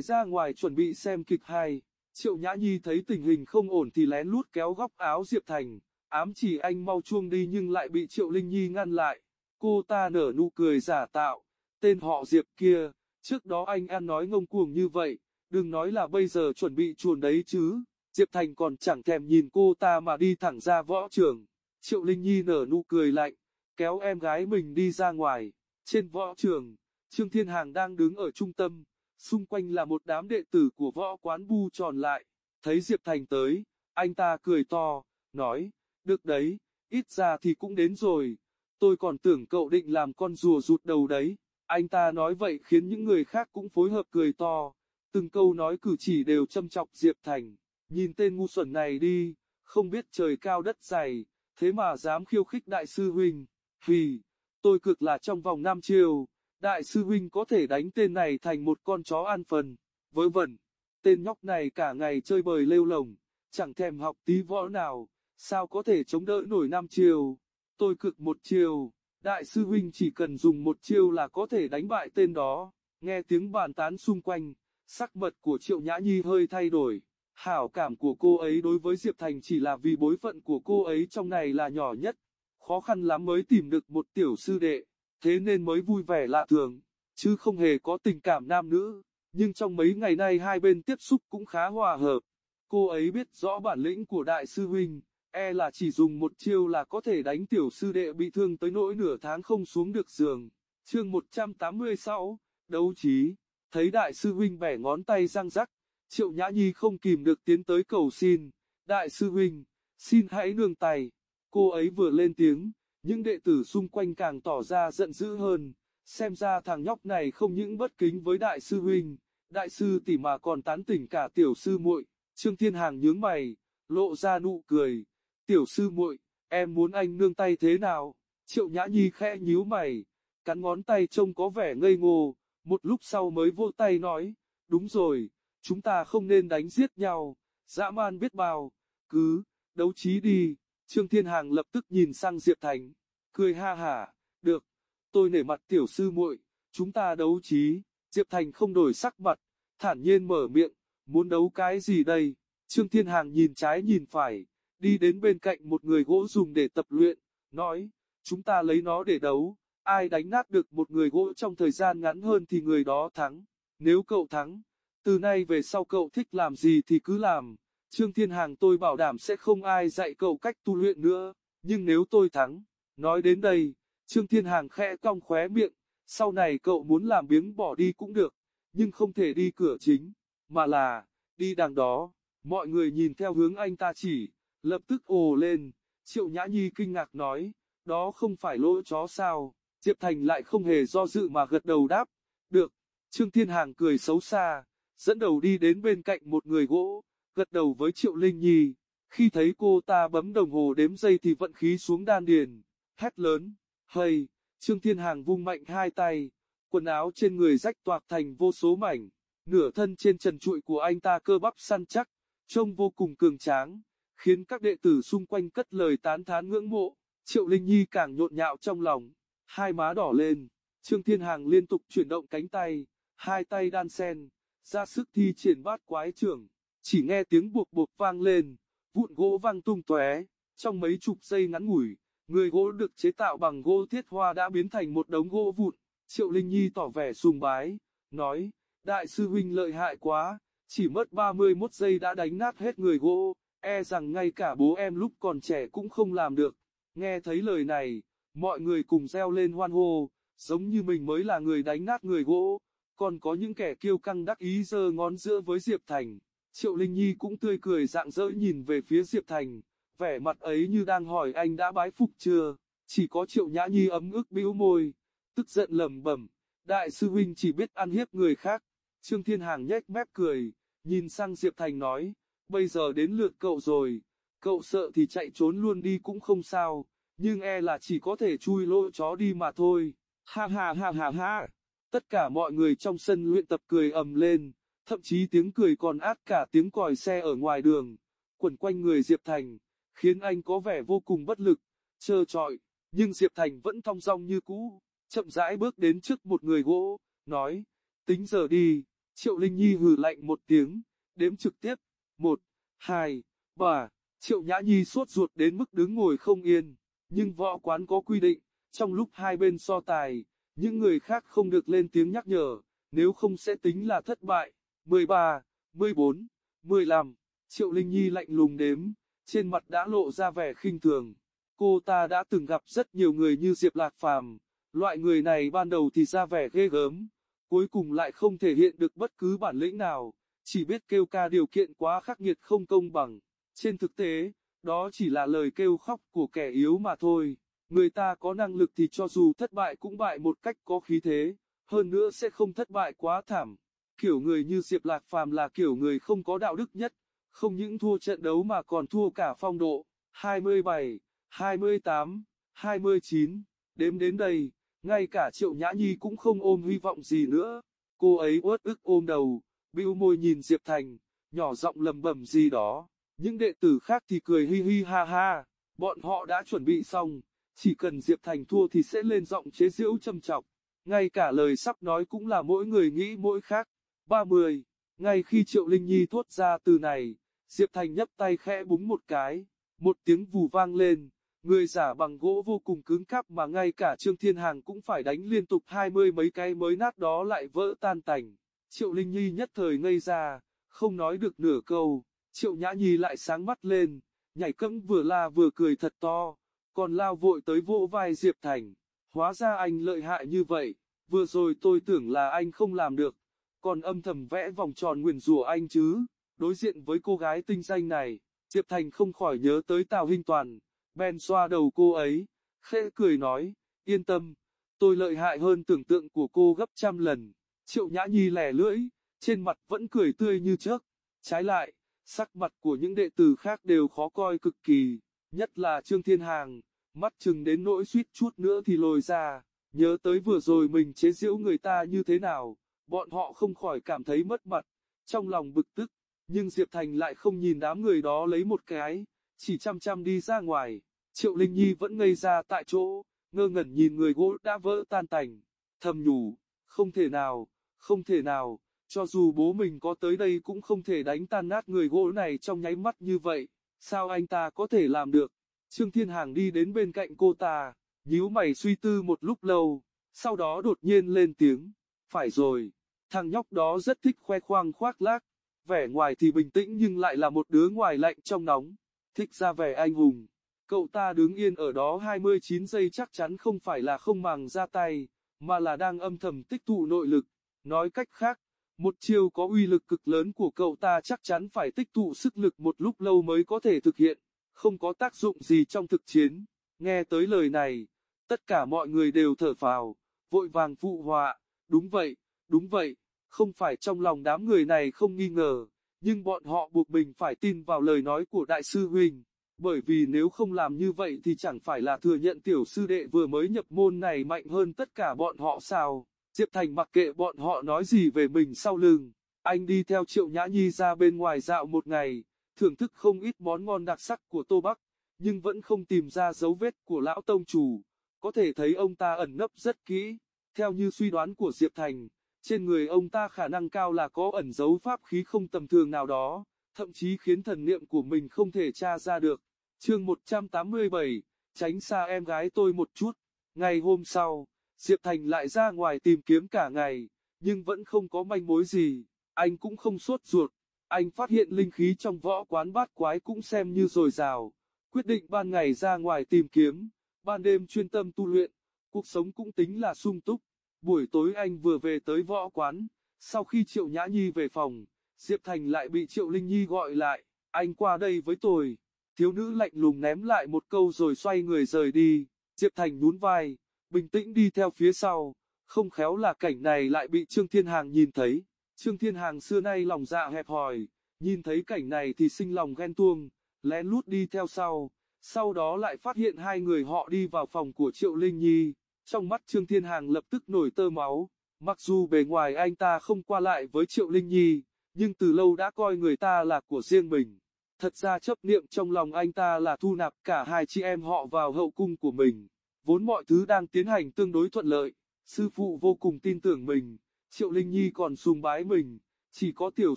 ra ngoài chuẩn bị xem kịch hay. Triệu Nhã Nhi thấy tình hình không ổn thì lén lút kéo góc áo Diệp Thành, ám chỉ anh mau chuông đi nhưng lại bị Triệu Linh Nhi ngăn lại. Cô ta nở nụ cười giả tạo, tên họ Diệp kia, trước đó anh em nói ngông cuồng như vậy, đừng nói là bây giờ chuẩn bị chuồn đấy chứ. Diệp Thành còn chẳng thèm nhìn cô ta mà đi thẳng ra võ trường. Triệu Linh Nhi nở nụ cười lạnh, kéo em gái mình đi ra ngoài. Trên võ trường, Trương Thiên Hàng đang đứng ở trung tâm, xung quanh là một đám đệ tử của võ quán bu tròn lại. Thấy Diệp Thành tới, anh ta cười to, nói, được đấy, ít ra thì cũng đến rồi. Tôi còn tưởng cậu định làm con rùa rụt đầu đấy. Anh ta nói vậy khiến những người khác cũng phối hợp cười to. Từng câu nói cử chỉ đều châm chọc Diệp Thành. Nhìn tên ngu xuẩn này đi, không biết trời cao đất dày, thế mà dám khiêu khích đại sư huynh, hì, tôi cực là trong vòng 5 chiều, đại sư huynh có thể đánh tên này thành một con chó ăn phần, vớ vẩn, tên nhóc này cả ngày chơi bời lêu lồng, chẳng thèm học tí võ nào, sao có thể chống đỡ nổi 5 chiều, tôi cực một chiều, đại sư huynh chỉ cần dùng một chiêu là có thể đánh bại tên đó, nghe tiếng bàn tán xung quanh, sắc mật của Triệu Nhã Nhi hơi thay đổi. Hảo cảm của cô ấy đối với Diệp Thành chỉ là vì bối phận của cô ấy trong này là nhỏ nhất, khó khăn lắm mới tìm được một tiểu sư đệ, thế nên mới vui vẻ lạ thường, chứ không hề có tình cảm nam nữ, nhưng trong mấy ngày nay hai bên tiếp xúc cũng khá hòa hợp. Cô ấy biết rõ bản lĩnh của đại sư huynh, e là chỉ dùng một chiêu là có thể đánh tiểu sư đệ bị thương tới nỗi nửa tháng không xuống được giường. Chương 186, đấu trí, thấy đại sư huynh bẻ ngón tay răng rắc, Triệu Nhã Nhi không kìm được tiến tới cầu xin, đại sư huynh, xin hãy nương tay. Cô ấy vừa lên tiếng, những đệ tử xung quanh càng tỏ ra giận dữ hơn, xem ra thằng nhóc này không những bất kính với đại sư huynh, đại sư tỷ mà còn tán tỉnh cả tiểu sư muội. Trương Thiên Hàng nhướng mày, lộ ra nụ cười, tiểu sư muội, em muốn anh nương tay thế nào? Triệu Nhã Nhi khẽ nhíu mày, cắn ngón tay trông có vẻ ngây ngô, một lúc sau mới vô tay nói, đúng rồi, chúng ta không nên đánh giết nhau, dã man biết bao, cứ, đấu trí đi, Trương Thiên Hàng lập tức nhìn sang Diệp Thành, cười ha hả, được, tôi nể mặt tiểu sư muội, chúng ta đấu trí, Diệp Thành không đổi sắc mặt, thản nhiên mở miệng, muốn đấu cái gì đây, Trương Thiên Hàng nhìn trái nhìn phải, đi đến bên cạnh một người gỗ dùng để tập luyện, nói, chúng ta lấy nó để đấu, ai đánh nát được một người gỗ trong thời gian ngắn hơn thì người đó thắng, nếu cậu thắng, từ nay về sau cậu thích làm gì thì cứ làm. Trương Thiên Hàng tôi bảo đảm sẽ không ai dạy cậu cách tu luyện nữa, nhưng nếu tôi thắng, nói đến đây, Trương Thiên Hàng khẽ cong khóe miệng, sau này cậu muốn làm biếng bỏ đi cũng được, nhưng không thể đi cửa chính, mà là, đi đằng đó, mọi người nhìn theo hướng anh ta chỉ, lập tức ồ lên, Triệu Nhã Nhi kinh ngạc nói, đó không phải lỗ chó sao, Diệp Thành lại không hề do dự mà gật đầu đáp, được, Trương Thiên Hàng cười xấu xa, dẫn đầu đi đến bên cạnh một người gỗ, gật đầu với Triệu Linh Nhi. Khi thấy cô ta bấm đồng hồ đếm giây thì vận khí xuống đan điền, hét lớn, hây, Trương Thiên Hàng vung mạnh hai tay, quần áo trên người rách toạc thành vô số mảnh, nửa thân trên trần trụi của anh ta cơ bắp săn chắc, trông vô cùng cường tráng, khiến các đệ tử xung quanh cất lời tán thán ngưỡng mộ, Triệu Linh Nhi càng nhộn nhạo trong lòng, hai má đỏ lên, Trương Thiên Hàng liên tục chuyển động cánh tay, hai tay đan sen, ra sức thi triển bát quái trưởng, chỉ nghe tiếng buộc buộc vang lên, vụn gỗ văng tung tóe, trong mấy chục giây ngắn ngủi, người gỗ được chế tạo bằng gỗ thiết hoa đã biến thành một đống gỗ vụn, Triệu Linh Nhi tỏ vẻ sùng bái, nói, đại sư huynh lợi hại quá, chỉ mất 31 giây đã đánh nát hết người gỗ, e rằng ngay cả bố em lúc còn trẻ cũng không làm được, nghe thấy lời này, mọi người cùng reo lên hoan hô, giống như mình mới là người đánh nát người gỗ, còn có những kẻ kiêu căng đắc ý giơ ngón giữa với Diệp Thành. Triệu Linh Nhi cũng tươi cười rạng rỡ nhìn về phía Diệp Thành, vẻ mặt ấy như đang hỏi anh đã bái phục chưa, chỉ có Triệu Nhã Nhi ấm ức bĩu môi, tức giận lẩm bẩm, đại sư huynh chỉ biết ăn hiếp người khác. Trương Thiên Hàng nhếch mép cười, nhìn sang Diệp Thành nói, bây giờ đến lượt cậu rồi, cậu sợ thì chạy trốn luôn đi cũng không sao, nhưng e là chỉ có thể chui lỗ chó đi mà thôi. Ha ha ha ha ha. Tất cả mọi người trong sân luyện tập cười ầm lên, thậm chí tiếng cười còn át cả tiếng còi xe ở ngoài đường, quẩn quanh người Diệp Thành, khiến anh có vẻ vô cùng bất lực, trơ trọi, nhưng Diệp Thành vẫn thong dong như cũ, chậm rãi bước đến trước một người gỗ, nói, tính giờ đi, Triệu Linh Nhi hừ lạnh một tiếng, đếm trực tiếp, một, hai, ba, Triệu Nhã Nhi suốt ruột đến mức đứng ngồi không yên, nhưng võ quán có quy định, trong lúc hai bên so tài, những người khác không được lên tiếng nhắc nhở, nếu không sẽ tính là thất bại. 13, 14, 15, Triệu Linh Nhi lạnh lùng đếm, trên mặt đã lộ ra vẻ khinh thường. Cô ta đã từng gặp rất nhiều người như Diệp Lạc Phàm, loại người này ban đầu thì ra vẻ ghê gớm, cuối cùng lại không thể hiện được bất cứ bản lĩnh nào, chỉ biết kêu ca điều kiện quá khắc nghiệt không công bằng. Trên thực tế, đó chỉ là lời kêu khóc của kẻ yếu mà thôi. Người ta có năng lực thì cho dù thất bại cũng bại một cách có khí thế, hơn nữa sẽ không thất bại quá thảm. Kiểu người như Diệp Lạc Phàm là kiểu người không có đạo đức nhất, không những thua trận đấu mà còn thua cả phong độ. 27, 28, 29, đếm đến đây, ngay cả Triệu Nhã Nhi cũng không ôm hy vọng gì nữa. Cô ấy uất ức ôm đầu, bĩu môi nhìn Diệp Thành, nhỏ giọng lầm bầm gì đó. Những đệ tử khác thì cười hi hi ha ha, bọn họ đã chuẩn bị xong, chỉ cần Diệp Thành thua thì sẽ lên giọng chế giễu châm chọc. Ngay cả lời sắp nói cũng là mỗi người nghĩ mỗi khác. 30. Ngay khi Triệu Linh Nhi thốt ra từ này, Diệp Thành nhấp tay khẽ búng một cái, một tiếng vù vang lên, người giả bằng gỗ vô cùng cứng cáp mà ngay cả Trương Thiên Hàng cũng phải đánh liên tục hai mươi mấy cái mới nát đó lại vỡ tan tành. Triệu Linh Nhi nhất thời ngây ra, không nói được nửa câu, Triệu Nhã Nhi lại sáng mắt lên, nhảy cẫng vừa la vừa cười thật to, còn lao vội tới vỗ vai Diệp Thành. Hóa ra anh lợi hại như vậy, vừa rồi tôi tưởng là anh không làm được, còn âm thầm vẽ vòng tròn nguyền rủa anh chứ. Đối diện với cô gái tinh danh này, Diệp Thành không khỏi nhớ tới Tào Hinh Toàn, bèn xoa đầu cô ấy, khẽ cười nói, yên tâm, tôi lợi hại hơn tưởng tượng của cô gấp trăm lần. Triệu Nhã Nhi lẻ lưỡi, trên mặt vẫn cười tươi như trước. Trái lại, sắc mặt của những đệ tử khác đều khó coi cực kỳ, nhất là Trương Thiên Hàng, mắt chừng đến nỗi suýt chút nữa thì lồi ra, nhớ tới vừa rồi mình chế giễu người ta như thế nào, bọn họ không khỏi cảm thấy mất mặt, trong lòng bực tức, nhưng Diệp Thành lại không nhìn đám người đó lấy một cái, chỉ chăm chăm đi ra ngoài, Triệu Linh Nhi vẫn ngây ra tại chỗ, ngơ ngẩn nhìn người gỗ đã vỡ tan tành, thầm nhủ, không thể nào, không thể nào, cho dù bố mình có tới đây cũng không thể đánh tan nát người gỗ này trong nháy mắt như vậy, sao anh ta có thể làm được? Trương Thiên Hàng đi đến bên cạnh cô ta, nhíu mày suy tư một lúc lâu, sau đó đột nhiên lên tiếng, phải rồi, thằng nhóc đó rất thích khoe khoang khoác lác, vẻ ngoài thì bình tĩnh nhưng lại là một đứa ngoài lạnh trong nóng, thích ra vẻ anh hùng. Cậu ta đứng yên ở đó 29 giây chắc chắn không phải là không màng ra tay, mà là đang âm thầm tích tụ nội lực. Nói cách khác, một chiêu có uy lực cực lớn của cậu ta chắc chắn phải tích tụ sức lực một lúc lâu mới có thể thực hiện, không có tác dụng gì trong thực chiến. Nghe tới lời này, tất cả mọi người đều thở phào, vội vàng phụ họa, đúng vậy, đúng vậy, không phải trong lòng đám người này không nghi ngờ, nhưng bọn họ buộc mình phải tin vào lời nói của đại sư huynh, bởi vì nếu không làm như vậy thì chẳng phải là thừa nhận tiểu sư đệ vừa mới nhập môn này mạnh hơn tất cả bọn họ sao. Diệp Thành mặc kệ bọn họ nói gì về mình sau lưng, anh đi theo Triệu Nhã Nhi ra bên ngoài dạo một ngày, thưởng thức không ít món ngon đặc sắc của Tô Bắc, nhưng vẫn không tìm ra dấu vết của lão tông chủ, có thể thấy ông ta ẩn nấp rất kỹ, theo như suy đoán của Diệp Thành, trên người ông ta khả năng cao là có ẩn dấu pháp khí không tầm thường nào đó, thậm chí khiến thần niệm của mình không thể tra ra được. Chương 187, tránh xa em gái tôi một chút. Ngày hôm sau, Diệp Thành lại ra ngoài tìm kiếm cả ngày, nhưng vẫn không có manh mối gì. Anh cũng không sốt ruột. Anh phát hiện linh khí trong võ quán bát quái cũng xem như dồi dào. Quyết định ban ngày ra ngoài tìm kiếm, ban đêm chuyên tâm tu luyện. Cuộc sống cũng tính là sung túc. Buổi tối anh vừa về tới võ quán, sau khi Triệu Nhã Nhi về phòng, Diệp Thành lại bị Triệu Linh Nhi gọi lại, anh qua đây với tôi. Thiếu nữ lạnh lùng ném lại một câu rồi xoay người rời đi, Diệp Thành nhún vai, bình tĩnh đi theo phía sau, không khéo là cảnh này lại bị Trương Thiên Hàng nhìn thấy. Trương Thiên Hàng xưa nay lòng dạ hẹp hòi, nhìn thấy cảnh này thì sinh lòng ghen tuông, lén lút đi theo sau, sau đó lại phát hiện hai người họ đi vào phòng của Triệu Linh Nhi. Trong mắt Trương Thiên Hàng lập tức nổi tơ máu, mặc dù bề ngoài anh ta không qua lại với Triệu Linh Nhi, nhưng từ lâu đã coi người ta là của riêng mình. Thật ra chấp niệm trong lòng anh ta là thu nạp cả hai chị em họ vào hậu cung của mình. Vốn mọi thứ đang tiến hành tương đối thuận lợi, sư phụ vô cùng tin tưởng mình, Triệu Linh Nhi còn sùng bái mình, chỉ có tiểu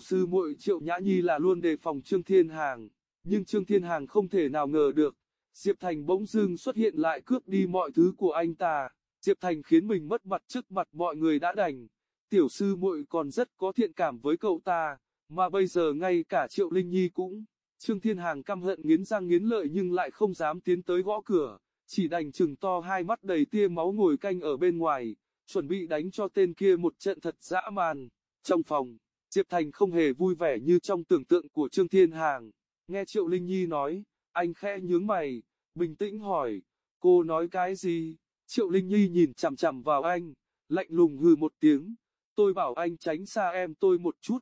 sư muội Triệu Nhã Nhi là luôn đề phòng Trương Thiên Hàng, nhưng Trương Thiên Hàng không thể nào ngờ được, Diệp Thành bỗng dưng xuất hiện lại cướp đi mọi thứ của anh ta. Diệp Thành khiến mình mất mặt trước mặt mọi người đã đành. Tiểu sư muội còn rất có thiện cảm với cậu ta, mà bây giờ ngay cả Triệu Linh Nhi cũng. Trương Thiên Hàng căm hận nghiến răng nghiến lợi nhưng lại không dám tiến tới gõ cửa, chỉ đành chừng to hai mắt đầy tia máu ngồi canh ở bên ngoài, chuẩn bị đánh cho tên kia một trận thật dã man. Trong phòng, Diệp Thành không hề vui vẻ như trong tưởng tượng của Trương Thiên Hàng. Nghe Triệu Linh Nhi nói, anh khẽ nhướng mày, bình tĩnh hỏi, cô nói cái gì? Triệu Linh Nhi nhìn chằm chằm vào anh, lạnh lùng hừ một tiếng, tôi bảo anh tránh xa em tôi một chút,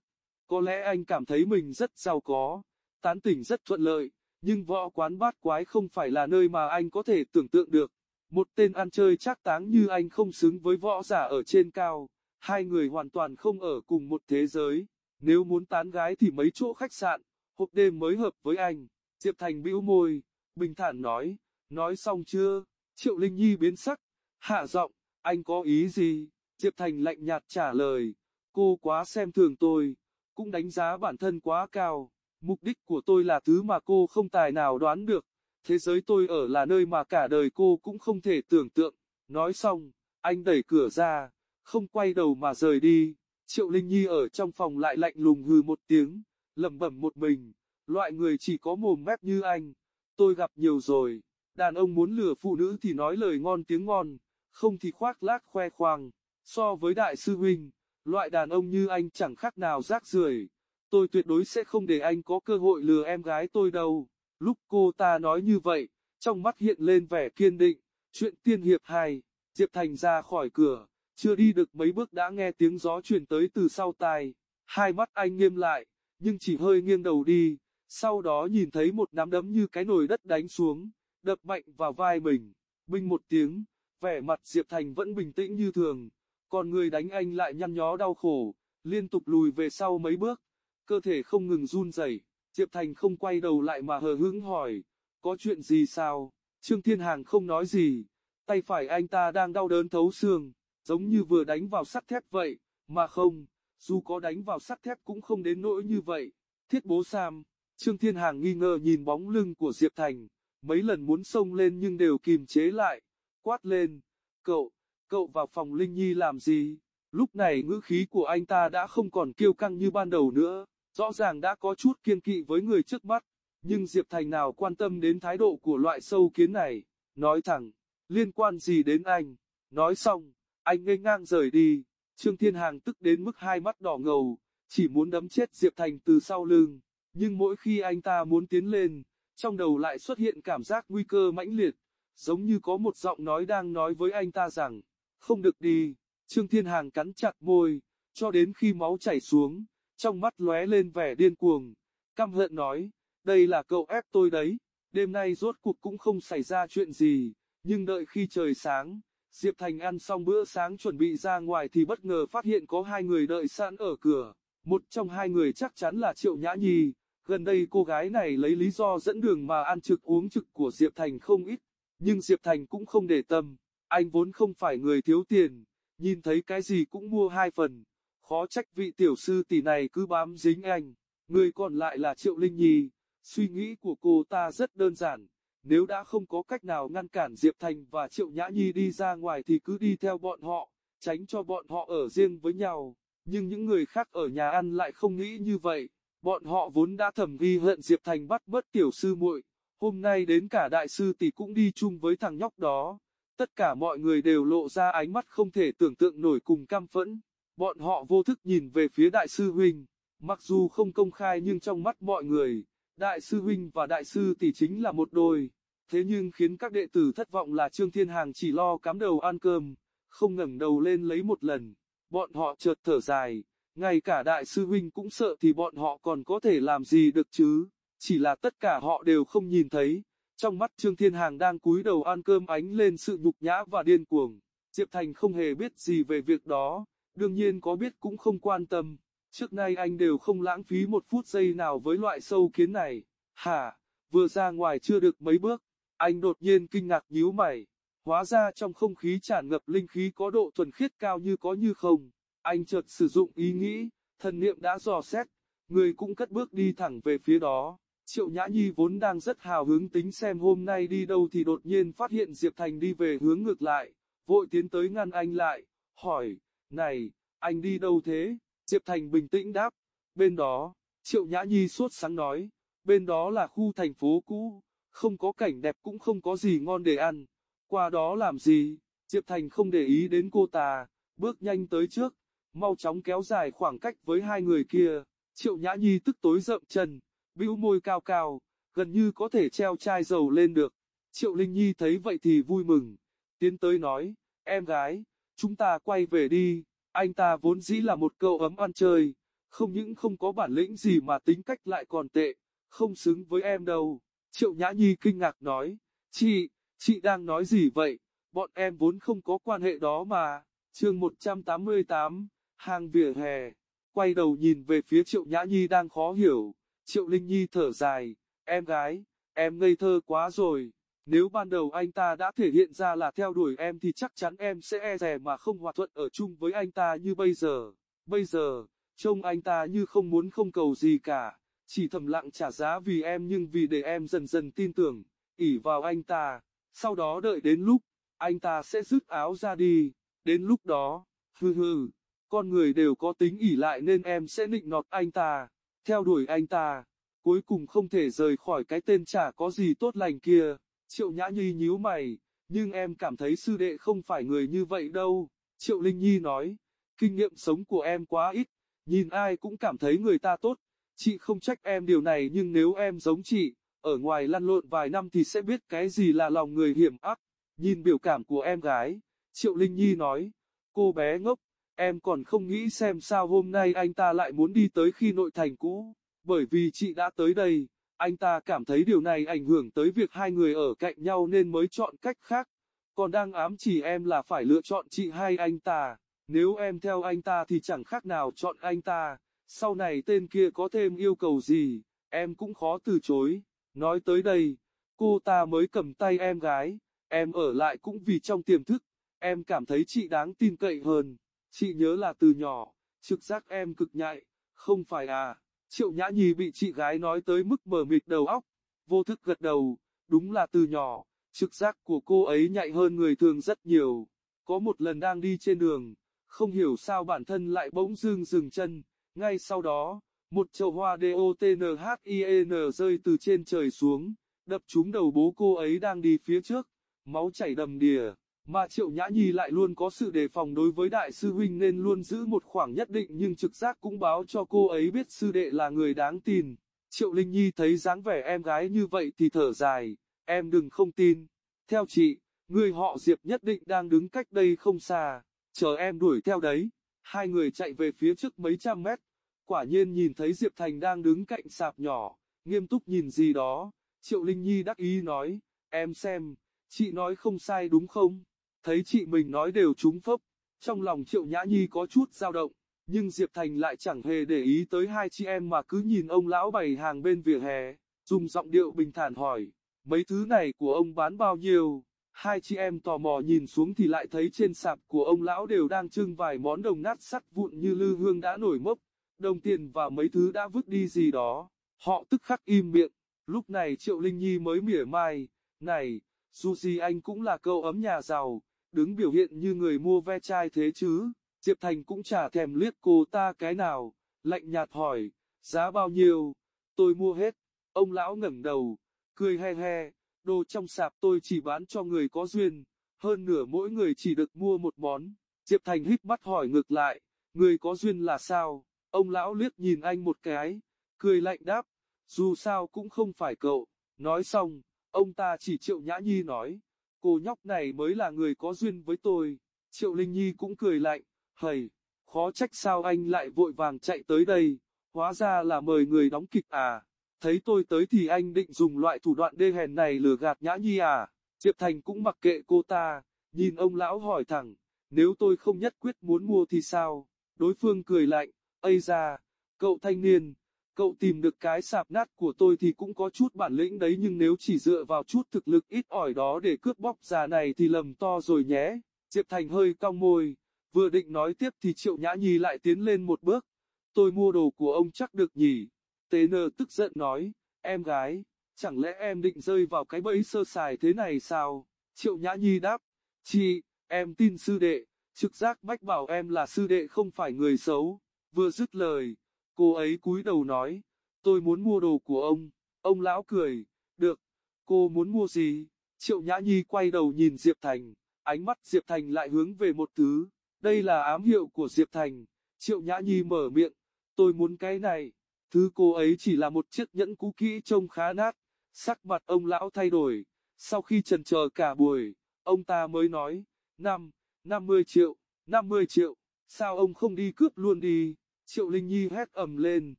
có lẽ anh cảm thấy mình rất giàu có, tán tỉnh rất thuận lợi, nhưng võ quán bát quái không phải là nơi mà anh có thể tưởng tượng được. Một tên ăn chơi chắc táng như anh không xứng với võ giả ở trên cao, hai người hoàn toàn không ở cùng một thế giới. Nếu muốn tán gái thì mấy chỗ khách sạn, hộp đêm mới hợp với anh. Diệp Thành bĩu môi, bình thản nói, nói xong chưa? Triệu Linh Nhi biến sắc, hạ giọng, anh có ý gì? Diệp Thành lạnh nhạt trả lời, cô quá xem thường tôi, cũng đánh giá bản thân quá cao. Mục đích của tôi là thứ mà cô không tài nào đoán được. Thế giới tôi ở là nơi mà cả đời cô cũng không thể tưởng tượng. Nói xong, anh đẩy cửa ra, không quay đầu mà rời đi. Triệu Linh Nhi ở trong phòng lại lạnh lùng hừ một tiếng, lẩm bẩm một mình, loại người chỉ có mồm mép như anh, tôi gặp nhiều rồi, đàn ông muốn lừa phụ nữ thì nói lời ngon tiếng ngon, không thì khoác lác khoe khoang, so với đại sư huynh, loại đàn ông như anh chẳng khác nào rác rưởi, tôi tuyệt đối sẽ không để anh có cơ hội lừa em gái tôi đâu, lúc cô ta nói như vậy, trong mắt hiện lên vẻ kiên định, chuyện tiên hiệp hai, Diệp Thành ra khỏi cửa. Chưa đi được mấy bước đã nghe tiếng gió truyền tới từ sau tai, hai mắt anh nghiêm lại, nhưng chỉ hơi nghiêng đầu đi, sau đó nhìn thấy một nắm đấm như cái nồi đất đánh xuống, đập mạnh vào vai mình, binh một tiếng, vẻ mặt Diệp Thành vẫn bình tĩnh như thường, còn người đánh anh lại nhăn nhó đau khổ, liên tục lùi về sau mấy bước, cơ thể không ngừng run rẩy. Diệp Thành không quay đầu lại mà hờ hững hỏi, có chuyện gì sao? Trương Thiên Hàng không nói gì, tay phải anh ta đang đau đớn thấu xương, giống như vừa đánh vào sắt thép vậy, mà không, dù có đánh vào sắt thép cũng không đến nỗi như vậy. Thiết bố Sam, Trương Thiên Hàng nghi ngờ nhìn bóng lưng của Diệp Thành, mấy lần muốn xông lên nhưng đều kìm chế lại, quát lên, cậu, cậu vào phòng Linh Nhi làm gì? Lúc này ngữ khí của anh ta đã không còn kiêu căng như ban đầu nữa, rõ ràng đã có chút kiên kỵ với người trước mắt, nhưng Diệp Thành nào quan tâm đến thái độ của loại sâu kiến này, nói thẳng, liên quan gì đến anh, nói xong, anh ngây ngang rời đi, Trương Thiên Hàng tức đến mức hai mắt đỏ ngầu, chỉ muốn đấm chết Diệp Thành từ sau lưng, nhưng mỗi khi anh ta muốn tiến lên, trong đầu lại xuất hiện cảm giác nguy cơ mãnh liệt, giống như có một giọng nói đang nói với anh ta rằng, không được đi, Trương Thiên Hàng cắn chặt môi, cho đến khi máu chảy xuống, trong mắt lóe lên vẻ điên cuồng, căm hận nói, đây là cậu ép tôi đấy, đêm nay rốt cuộc cũng không xảy ra chuyện gì, nhưng đợi khi trời sáng, Diệp Thành ăn xong bữa sáng chuẩn bị ra ngoài thì bất ngờ phát hiện có hai người đợi sẵn ở cửa. Một trong hai người chắc chắn là Triệu Nhã Nhi. Gần đây cô gái này lấy lý do dẫn đường mà ăn trực uống trực của Diệp Thành không ít. Nhưng Diệp Thành cũng không để tâm. Anh vốn không phải người thiếu tiền. Nhìn thấy cái gì cũng mua hai phần. Khó trách vị tiểu sư tỷ này cứ bám dính anh. Người còn lại là Triệu Linh Nhi. Suy nghĩ của cô ta rất đơn giản nếu đã không có cách nào ngăn cản Diệp Thành và Triệu Nhã Nhi đi ra ngoài thì cứ đi theo bọn họ, tránh cho bọn họ ở riêng với nhau. Nhưng những người khác ở nhà ăn lại không nghĩ như vậy. Bọn họ vốn đã thầm ghi hận Diệp Thành bắt mất tiểu sư muội. Hôm nay đến cả đại sư tỷ cũng đi chung với thằng nhóc đó. Tất cả mọi người đều lộ ra ánh mắt không thể tưởng tượng nổi cùng cam phẫn. Bọn họ vô thức nhìn về phía đại sư huynh. Mặc dù không công khai nhưng trong mắt mọi người, đại sư huynh và đại sư tỷ chính là một đôi. Thế nhưng khiến các đệ tử thất vọng là Trương Thiên Hàng chỉ lo cắm đầu ăn cơm, không ngẩng đầu lên lấy một lần. Bọn họ chợt thở dài, ngay cả đại sư huynh cũng sợ thì bọn họ còn có thể làm gì được chứ, chỉ là tất cả họ đều không nhìn thấy. Trong mắt Trương Thiên Hàng đang cúi đầu ăn cơm ánh lên sự nhục nhã và điên cuồng. Diệp Thành không hề biết gì về việc đó, đương nhiên có biết cũng không quan tâm. Trước nay anh đều không lãng phí một phút giây nào với loại sâu kiến này. Hả, vừa ra ngoài chưa được mấy bước, anh đột nhiên kinh ngạc nhíu mày, hóa ra trong không khí tràn ngập linh khí có độ thuần khiết cao như có như không. Anh chợt sử dụng ý nghĩ, thần niệm đã dò xét, người cũng cất bước đi thẳng về phía đó. Triệu Nhã Nhi vốn đang rất hào hứng tính xem hôm nay đi đâu thì đột nhiên phát hiện Diệp Thành đi về hướng ngược lại, vội tiến tới ngăn anh lại, hỏi, này, anh đi đâu thế? Diệp Thành bình tĩnh đáp, bên đó, Triệu Nhã Nhi suốt sáng nói, bên đó là khu thành phố cũ, không có cảnh đẹp cũng không có gì ngon để ăn. Qua đó làm gì? Diệp Thành không để ý đến cô ta, bước nhanh tới trước, mau chóng kéo dài khoảng cách với hai người kia. Triệu Nhã Nhi tức tối rậm chân, bĩu môi cao cao, gần như có thể treo chai dầu lên được. Triệu Linh Nhi thấy vậy thì vui mừng, tiến tới nói, em gái, chúng ta quay về đi, anh ta vốn dĩ là một cậu ấm ăn chơi, không những không có bản lĩnh gì mà tính cách lại còn tệ, không xứng với em đâu. Triệu Nhã Nhi kinh ngạc nói, chị, chị đang nói gì vậy, bọn em vốn không có quan hệ đó mà. Chương 188, hàng vỉa hè, quay đầu nhìn về phía Triệu Nhã Nhi đang khó hiểu, Triệu Linh Nhi thở dài, em gái, em ngây thơ quá rồi. Nếu ban đầu anh ta đã thể hiện ra là theo đuổi em thì chắc chắn em sẽ e rè mà không hòa thuận ở chung với anh ta như bây giờ. Bây giờ, trông anh ta như không muốn không cầu gì cả, chỉ thầm lặng trả giá vì em nhưng vì để em dần dần tin tưởng, ỉ vào anh ta. Sau đó đợi đến lúc, anh ta sẽ rứt áo ra đi. Đến lúc đó, hừ hừ, con người đều có tính ỉ lại nên em sẽ nịnh nọt anh ta, theo đuổi anh ta. Cuối cùng không thể rời khỏi cái tên chả có gì tốt lành kia. Triệu Nhã Nhi nhíu mày, nhưng em cảm thấy sư đệ không phải người như vậy đâu. Triệu Linh Nhi nói, kinh nghiệm sống của em quá ít, nhìn ai cũng cảm thấy người ta tốt. Chị không trách em điều này nhưng nếu em giống chị, ở ngoài lăn lộn vài năm thì sẽ biết cái gì là lòng người hiểm ác. Nhìn biểu cảm của em gái, Triệu Linh Nhi nói, cô bé ngốc, em còn không nghĩ xem sao hôm nay anh ta lại muốn đi tới khi nội thành cũ, bởi vì chị đã tới đây, anh ta cảm thấy điều này ảnh hưởng tới việc hai người ở cạnh nhau nên mới chọn cách khác, còn đang ám chỉ em là phải lựa chọn chị hay anh ta, nếu em theo anh ta thì chẳng khác nào chọn anh ta, sau này tên kia có thêm yêu cầu gì, em cũng khó từ chối, nói tới đây, cô ta mới cầm tay em gái, em ở lại cũng vì trong tiềm thức, em cảm thấy chị đáng tin cậy hơn. Chị nhớ là từ nhỏ, trực giác em cực nhạy, không phải à? Triệu Nhã Nhi bị chị gái nói tới mức mờ mịt đầu óc, vô thức gật đầu, đúng là từ nhỏ, trực giác của cô ấy nhạy hơn người thường rất nhiều. Có một lần đang đi trên đường, không hiểu sao bản thân lại bỗng dưng dừng chân, ngay sau đó, một chậu hoa DOTNHIN rơi từ trên trời xuống, đập trúng đầu bố cô ấy đang đi phía trước, máu chảy đầm đìa. Mà Triệu Nhã Nhi lại luôn có sự đề phòng đối với đại sư huynh nên luôn giữ một khoảng nhất định nhưng trực giác cũng báo cho cô ấy biết sư đệ là người đáng tin. Triệu Linh Nhi thấy dáng vẻ em gái như vậy thì thở dài, em đừng không tin. Theo chị, người họ Diệp nhất định đang đứng cách đây không xa, chờ em đuổi theo đấy. Hai người chạy về phía trước mấy trăm mét, quả nhiên nhìn thấy Diệp Thành đang đứng cạnh sạp nhỏ, nghiêm túc nhìn gì đó. Triệu Linh Nhi đắc ý nói, em xem, chị nói không sai đúng không? Thấy chị mình nói đều trúng phốc, trong lòng Triệu Nhã Nhi có chút dao động, nhưng Diệp Thành lại chẳng hề để ý tới hai chị em mà cứ nhìn ông lão bày hàng bên vỉa hè, dùng giọng điệu bình thản hỏi, mấy thứ này của ông bán bao nhiêu? Hai chị em tò mò nhìn xuống thì lại thấy trên sạp của ông lão đều đang trưng vài món đồng nát sắt vụn như lư hương đã nổi mốc, đồng tiền và mấy thứ đã vứt đi gì đó. Họ tức khắc im miệng, lúc này Triệu Linh Nhi mới mỉa mai, này, dù gì anh cũng là cậu ấm nhà giàu, đứng biểu hiện như người mua ve chai thế chứ. Diệp Thành cũng chả thèm liếc cô ta cái nào, lạnh nhạt hỏi, giá bao nhiêu, tôi mua hết. Ông lão ngẩng đầu, cười he he, đồ trong sạp tôi chỉ bán cho người có duyên, hơn nửa mỗi người chỉ được mua một món. Diệp Thành hít mắt hỏi ngược lại, người có duyên là sao? Ông lão liếc nhìn anh một cái, cười lạnh đáp, dù sao cũng không phải cậu. Nói xong, ông ta chỉ triệu nhã nhi nói, cô nhóc này mới là người có duyên với tôi. Triệu Linh Nhi cũng cười lạnh, hầy, khó trách sao anh lại vội vàng chạy tới đây, hóa ra là mời người đóng kịch à. Thấy tôi tới thì anh định dùng loại thủ đoạn đê hèn này lừa gạt Nhã Nhi à. Diệp Thành cũng mặc kệ cô ta, nhìn ông lão hỏi thẳng, nếu tôi không nhất quyết muốn mua thì sao? Đối phương cười lạnh, ây ra, cậu thanh niên, Cậu tìm được cái sạp nát của tôi thì cũng có chút bản lĩnh đấy nhưng nếu chỉ dựa vào chút thực lực ít ỏi đó để cướp bóc già này thì lầm to rồi nhé. Diệp Thành hơi cong môi, vừa định nói tiếp thì Triệu Nhã Nhi lại tiến lên một bước. Tôi mua đồ của ông chắc được nhỉ. Tế nơ tức giận nói, em gái, chẳng lẽ em định rơi vào cái bẫy sơ sài thế này sao? Triệu Nhã Nhi đáp, chị, em tin sư đệ, trực giác bách bảo em là sư đệ không phải người xấu. Vừa dứt lời Cô ấy cúi đầu nói, tôi muốn mua đồ của ông. Ông lão cười, được, cô muốn mua gì? Triệu Nhã Nhi quay đầu nhìn Diệp Thành, ánh mắt Diệp Thành lại hướng về một thứ. Đây là ám hiệu của Diệp Thành. Triệu Nhã Nhi mở miệng, tôi muốn cái này. Thứ cô ấy chỉ là một chiếc nhẫn cũ kỹ trông khá nát. Sắc mặt ông lão thay đổi. Sau khi trần chờ cả buổi, ông ta mới nói, năm, 50 triệu, 50 triệu, sao ông không đi cướp luôn đi? Triệu Linh Nhi hét ầm lên,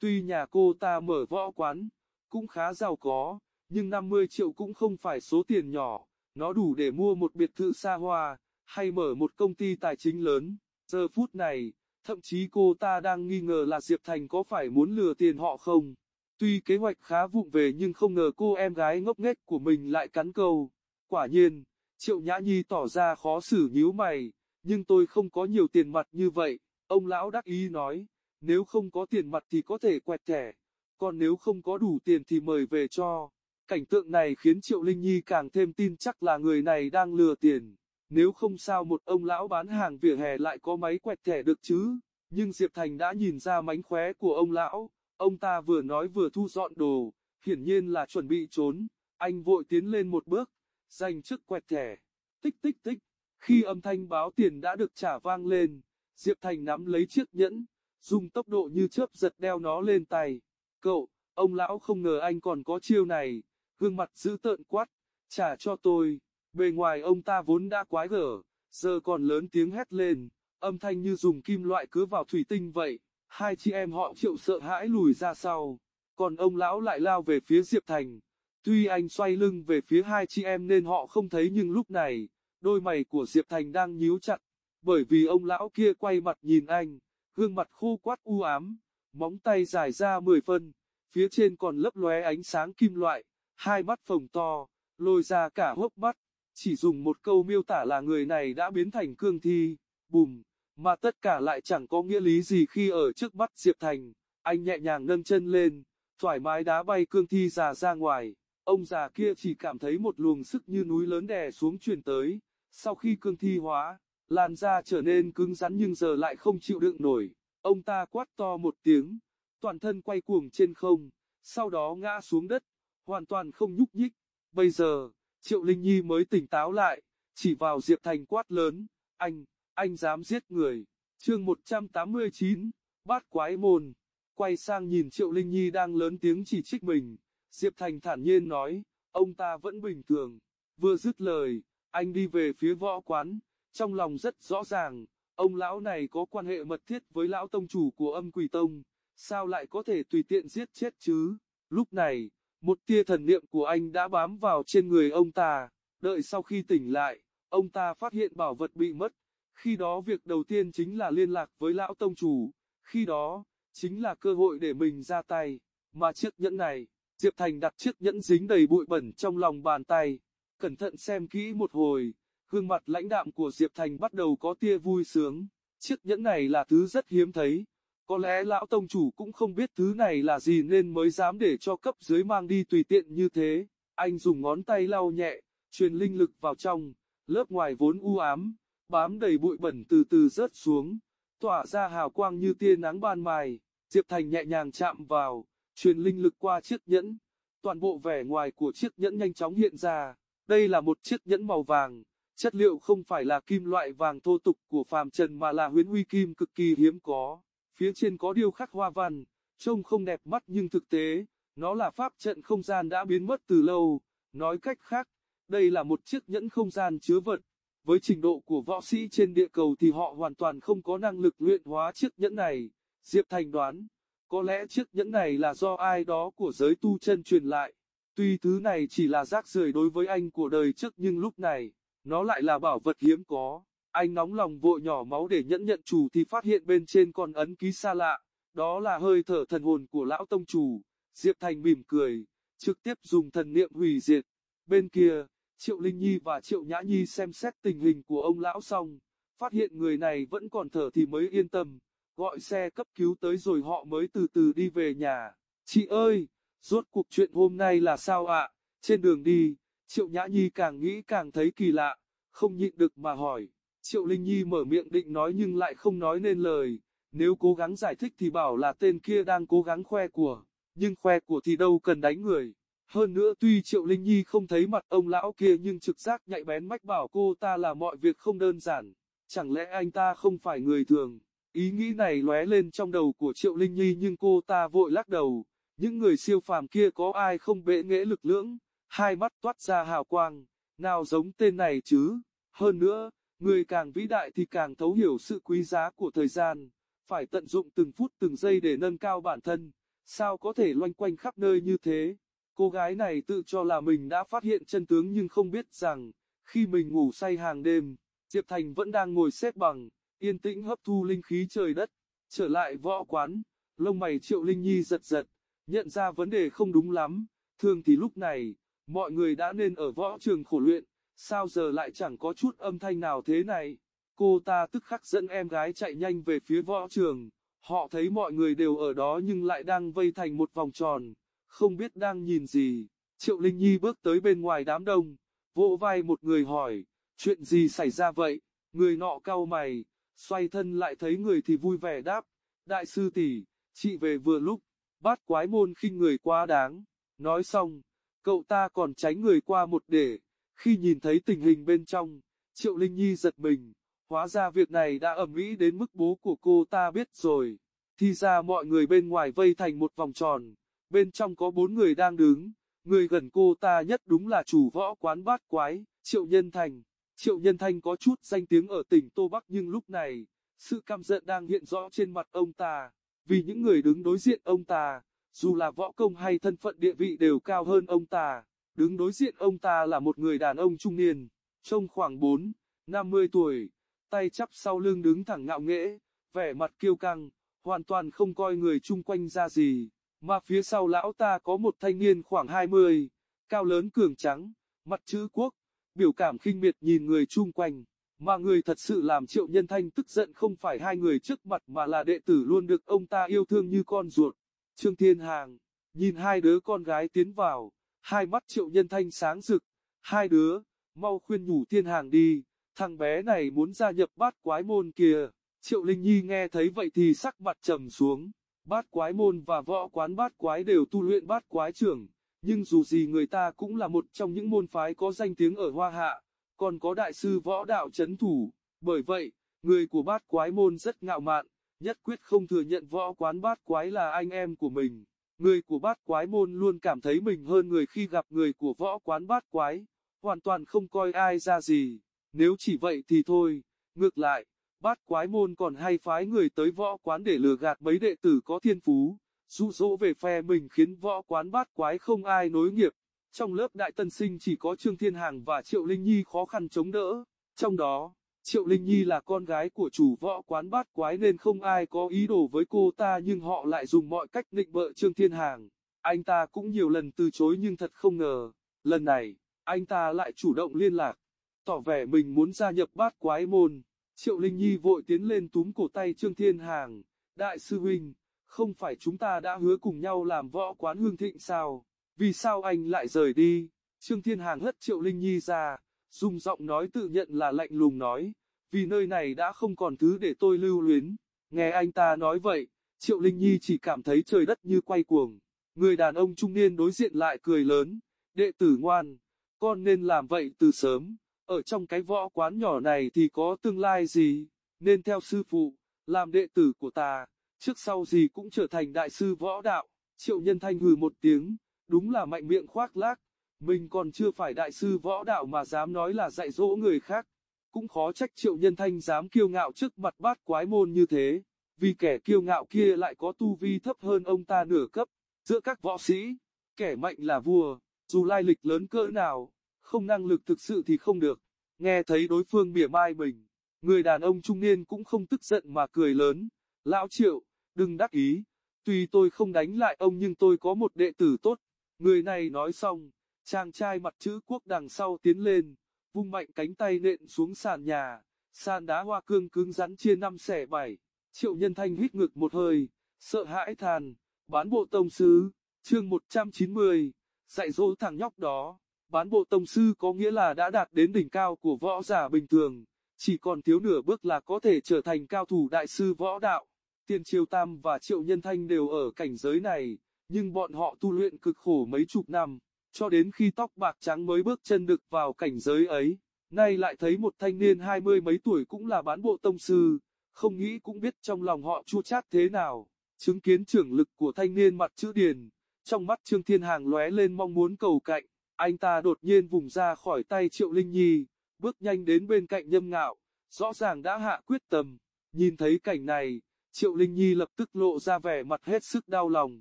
tuy nhà cô ta mở võ quán, cũng khá giàu có, nhưng 50 triệu cũng không phải số tiền nhỏ, nó đủ để mua một biệt thự xa hoa, hay mở một công ty tài chính lớn. Giờ phút này, thậm chí cô ta đang nghi ngờ là Diệp Thành có phải muốn lừa tiền họ không. Tuy kế hoạch khá vụng về nhưng không ngờ cô em gái ngốc nghếch của mình lại cắn câu. Quả nhiên, Triệu Nhã Nhi tỏ ra khó xử nhíu mày, nhưng tôi không có nhiều tiền mặt như vậy, ông lão đắc ý nói, nếu không có tiền mặt thì có thể quẹt thẻ, còn nếu không có đủ tiền thì mời về cho. Cảnh tượng này khiến Triệu Linh Nhi càng thêm tin chắc là người này đang lừa tiền. Nếu không sao một ông lão bán hàng vỉa hè lại có máy quẹt thẻ được chứ. Nhưng Diệp Thành đã nhìn ra mánh khóe của ông lão. Ông ta vừa nói vừa thu dọn đồ, hiển nhiên là chuẩn bị trốn. Anh vội tiến lên một bước, giành chức quẹt thẻ. Tích tích tích. Khi âm thanh báo tiền đã được trả vang lên, Diệp Thành nắm lấy chiếc nhẫn, dùng tốc độ như chớp giật đeo nó lên tay. Cậu, ông lão không ngờ anh còn có chiêu này, gương mặt dữ tợn quát, trả cho tôi. Bề ngoài ông ta vốn đã quái gở, giờ còn lớn tiếng hét lên, âm thanh như dùng kim loại cứa vào thủy tinh vậy. Hai chị em họ chịu sợ hãi lùi ra sau, còn ông lão lại lao về phía Diệp Thành. Tuy anh xoay lưng về phía hai chị em nên họ không thấy nhưng lúc này, đôi mày của Diệp Thành đang nhíu chặt, bởi vì ông lão kia quay mặt nhìn anh, gương mặt khô quát u ám, móng tay dài ra 10 phân, phía trên còn lấp lóe ánh sáng kim loại, hai mắt phồng to, lôi ra cả hốc mắt, chỉ dùng một câu miêu tả là người này đã biến thành cương thi, bùm, mà tất cả lại chẳng có nghĩa lý gì khi ở trước mắt Diệp Thành, anh nhẹ nhàng nâng chân lên, thoải mái đá bay cương thi già ra ngoài, ông già kia chỉ cảm thấy một luồng sức như núi lớn đè xuống truyền tới, sau khi cương thi hóa, làn da trở nên cứng rắn nhưng giờ lại không chịu đựng nổi, ông ta quát to một tiếng, toàn thân quay cuồng trên không, sau đó ngã xuống đất, hoàn toàn không nhúc nhích. Bây giờ, Triệu Linh Nhi mới tỉnh táo lại, chỉ vào Diệp Thành quát lớn, anh, anh dám giết người. Chương 189, bát quái môn. Quay sang nhìn Triệu Linh Nhi đang lớn tiếng chỉ trích mình, Diệp Thành thản nhiên nói, ông ta vẫn bình thường. Vừa dứt lời, anh đi về phía võ quán, trong lòng rất rõ ràng, ông lão này có quan hệ mật thiết với lão tông chủ của âm quỷ tông, sao lại có thể tùy tiện giết chết chứ? Lúc này, một tia thần niệm của anh đã bám vào trên người ông ta, đợi sau khi tỉnh lại, ông ta phát hiện bảo vật bị mất. Khi đó việc đầu tiên chính là liên lạc với lão tông chủ, khi đó, chính là cơ hội để mình ra tay, mà chiếc nhẫn này, Diệp Thành đặt chiếc nhẫn dính đầy bụi bẩn trong lòng bàn tay, cẩn thận xem kỹ một hồi, gương mặt lãnh đạm của Diệp Thành bắt đầu có tia vui sướng, chiếc nhẫn này là thứ rất hiếm thấy, có lẽ lão tông chủ cũng không biết thứ này là gì nên mới dám để cho cấp dưới mang đi tùy tiện như thế. Anh dùng ngón tay lau nhẹ, truyền linh lực vào trong, lớp ngoài vốn u ám, bám đầy bụi bẩn từ từ rớt xuống, tỏa ra hào quang như tia nắng ban mai. Diệp Thành nhẹ nhàng chạm vào, truyền linh lực qua chiếc nhẫn. Toàn bộ vẻ ngoài của chiếc nhẫn nhanh chóng hiện ra. Đây là một chiếc nhẫn màu vàng, chất liệu không phải là kim loại vàng thô tục của phàm trần mà là huyễn huy kim cực kỳ hiếm có. Phía trên có điêu khắc hoa văn, trông không đẹp mắt nhưng thực tế, nó là pháp trận không gian đã biến mất từ lâu. Nói cách khác, đây là một chiếc nhẫn không gian chứa vật. Với trình độ của võ sĩ trên địa cầu thì họ hoàn toàn không có năng lực luyện hóa chiếc nhẫn này. Diệp Thành đoán, có lẽ chiếc nhẫn này là do ai đó của giới tu chân truyền lại. Tuy thứ này chỉ là rác rưởi đối với anh của đời trước nhưng lúc này, nó lại là bảo vật hiếm có. Anh nóng lòng vội nhỏ máu để nhẫn nhận chủ thì phát hiện bên trên còn ấn ký xa lạ, đó là hơi thở thần hồn của lão tông chủ. Diệp Thành mỉm cười, trực tiếp dùng thần niệm hủy diệt. Bên kia, Triệu Linh Nhi và Triệu Nhã Nhi xem xét tình hình của ông lão xong, phát hiện người này vẫn còn thở thì mới yên tâm, gọi xe cấp cứu tới rồi họ mới từ từ đi về nhà. Chị ơi, rốt cuộc chuyện hôm nay là sao ạ? Trên đường đi, Triệu Nhã Nhi càng nghĩ càng thấy kỳ lạ, không nhịn được mà hỏi. Triệu Linh Nhi mở miệng định nói nhưng lại không nói nên lời, nếu cố gắng giải thích thì bảo là tên kia đang cố gắng khoe của, nhưng khoe của thì đâu cần đánh người. Hơn nữa tuy Triệu Linh Nhi không thấy mặt ông lão kia nhưng trực giác nhạy bén mách bảo cô ta là mọi việc không đơn giản, chẳng lẽ anh ta không phải người thường. Ý nghĩ này lóe lên trong đầu của Triệu Linh Nhi nhưng cô ta vội lắc đầu, những người siêu phàm kia có ai không bệ nghệ lực lưỡng, hai mắt toát ra hào quang, nào giống tên này chứ, hơn nữa, Người càng vĩ đại thì càng thấu hiểu sự quý giá của thời gian, phải tận dụng từng phút từng giây để nâng cao bản thân, sao có thể loanh quanh khắp nơi như thế. Cô gái này tự cho là mình đã phát hiện chân tướng nhưng không biết rằng, khi mình ngủ say hàng đêm, Diệp Thành vẫn đang ngồi xếp bằng, yên tĩnh hấp thu linh khí trời đất. Trở lại võ quán, lông mày Triệu Linh Nhi giật giật, nhận ra vấn đề không đúng lắm, thường thì lúc này, mọi người đã nên ở võ trường khổ luyện, sao giờ lại chẳng có chút âm thanh nào thế này. Cô ta tức khắc dẫn em gái chạy nhanh về phía võ trường, họ thấy mọi người đều ở đó nhưng lại đang vây thành một vòng tròn, không biết đang nhìn gì. Triệu Linh Nhi bước tới bên ngoài đám đông, vỗ vai một người hỏi, chuyện gì xảy ra vậy? Người nọ cau mày, xoay thân lại thấy người thì vui vẻ đáp, đại sư tỷ, chị về vừa lúc, bát quái môn khinh người quá đáng. Nói xong, cậu ta còn tránh người qua một để, khi nhìn thấy tình hình bên trong, Triệu Linh Nhi giật mình, hóa ra việc này đã ẩm mỹ đến mức bố của cô ta biết rồi. Thì ra mọi người bên ngoài vây thành một vòng tròn, bên trong có bốn người đang đứng, người gần cô ta nhất đúng là chủ võ quán bát quái, Triệu Nhân Thành. Triệu Nhân Thanh có chút danh tiếng ở tỉnh Tô Bắc nhưng lúc này, sự căm giận đang hiện rõ trên mặt ông ta, vì những người đứng đối diện ông ta, dù là võ công hay thân phận địa vị đều cao hơn ông ta, đứng đối diện ông ta là một người đàn ông trung niên, trông khoảng 4, 50 tuổi, tay chắp sau lưng đứng thẳng ngạo nghễ, vẻ mặt kiêu căng, hoàn toàn không coi người chung quanh ra gì, mà phía sau lão ta có một thanh niên khoảng 20, cao lớn cường trắng, mặt chữ quốc, biểu cảm khinh miệt nhìn người chung quanh, mà người thật sự làm triệu nhân thanh tức giận không phải hai người trước mặt mà là đệ tử luôn được ông ta yêu thương như con ruột. Trương Thiên Hàng, nhìn hai đứa con gái tiến vào, hai mắt triệu nhân thanh sáng rực, hai đứa, mau khuyên nhủ Thiên Hàng đi, thằng bé này muốn gia nhập bát quái môn kìa. Triệu Linh Nhi nghe thấy vậy thì sắc mặt trầm xuống, bát quái môn và võ quán bát quái đều tu luyện bát quái trưởng, nhưng dù gì người ta cũng là một trong những môn phái có danh tiếng ở Hoa Hạ, còn có đại sư võ đạo chấn thủ, bởi vậy, người của bát quái môn rất ngạo mạn, nhất quyết không thừa nhận võ quán bát quái là anh em của mình. Người của bát quái môn luôn cảm thấy mình hơn người khi gặp người của võ quán bát quái, hoàn toàn không coi ai ra gì, nếu chỉ vậy thì thôi, ngược lại, bát quái môn còn hay phái người tới võ quán để lừa gạt mấy đệ tử có thiên phú, dụ dỗ về phe mình khiến võ quán bát quái không ai nối nghiệp. Trong lớp đại tân sinh chỉ có Trương Thiên Hàng và Triệu Linh Nhi khó khăn chống đỡ, trong đó, Triệu Linh Nhi là con gái của chủ võ quán bát quái nên không ai có ý đồ với cô ta nhưng họ lại dùng mọi cách nịnh bợ Trương Thiên Hàng. Anh ta cũng nhiều lần từ chối nhưng thật không ngờ, lần này, anh ta lại chủ động liên lạc, tỏ vẻ mình muốn gia nhập bát quái môn. Triệu Linh Nhi vội tiến lên túm cổ tay Trương Thiên Hàng, Đại sư huynh, không phải chúng ta đã hứa cùng nhau làm võ quán hương thịnh sao, vì sao anh lại rời đi? Trương Thiên Hàng hất Triệu Linh Nhi ra, dùng giọng nói tự nhận là lạnh lùng nói, vì nơi này đã không còn thứ để tôi lưu luyến. Nghe anh ta nói vậy, Triệu Linh Nhi chỉ cảm thấy trời đất như quay cuồng. Người đàn ông trung niên đối diện lại cười lớn, đệ tử ngoan, con nên làm vậy từ sớm, ở trong cái võ quán nhỏ này thì có tương lai gì, nên theo sư phụ, làm đệ tử của ta trước sau gì cũng trở thành đại sư võ đạo. Triệu Nhân Thanh hừ một tiếng, đúng là mạnh miệng khoác lác, mình còn chưa phải đại sư võ đạo mà dám nói là dạy dỗ người khác. Cũng khó trách Triệu Nhân Thanh dám kiêu ngạo trước mặt bát quái môn như thế, vì kẻ kiêu ngạo kia lại có tu vi thấp hơn ông ta nửa cấp. Giữa các võ sĩ, kẻ mạnh là vua, dù lai lịch lớn cỡ nào, không năng lực thực sự thì không được. Nghe thấy đối phương mỉa mai mình, người đàn ông trung niên cũng không tức giận mà cười lớn. Lão Triệu, đừng đắc ý, tuy tôi không đánh lại ông nhưng tôi có một đệ tử tốt. Người này nói xong, chàng trai mặt chữ quốc đằng sau tiến lên, vung mạnh cánh tay nện xuống sàn nhà, sàn đá hoa cương cứng rắn chia năm xẻ bảy. Triệu nhân thanh hít ngực một hơi, sợ hãi than, bán bộ tông sứ chương 190, dạy dỗ thằng nhóc đó. Bán bộ tông sư có nghĩa là đã đạt đến đỉnh cao của võ giả bình thường, chỉ còn thiếu nửa bước là có thể trở thành cao thủ đại sư võ đạo. Tiên Triều Tam và Triệu Nhân Thanh đều ở cảnh giới này, nhưng bọn họ tu luyện cực khổ mấy chục năm, cho đến khi tóc bạc trắng mới bước chân được vào cảnh giới ấy. Nay lại thấy một thanh niên hai mươi mấy tuổi cũng là bán bộ tông sư, không nghĩ cũng biết trong lòng họ chua chát thế nào. Chứng kiến trưởng lực của thanh niên mặt chữ điền, trong mắt Trương Thiên Hàng lóe lên mong muốn cầu cạnh, anh ta đột nhiên vùng ra khỏi tay Triệu Linh Nhi, bước nhanh đến bên cạnh nhâm ngạo, rõ ràng đã hạ quyết tâm. Nhìn thấy cảnh này, Triệu Linh Nhi lập tức lộ ra vẻ mặt hết sức đau lòng.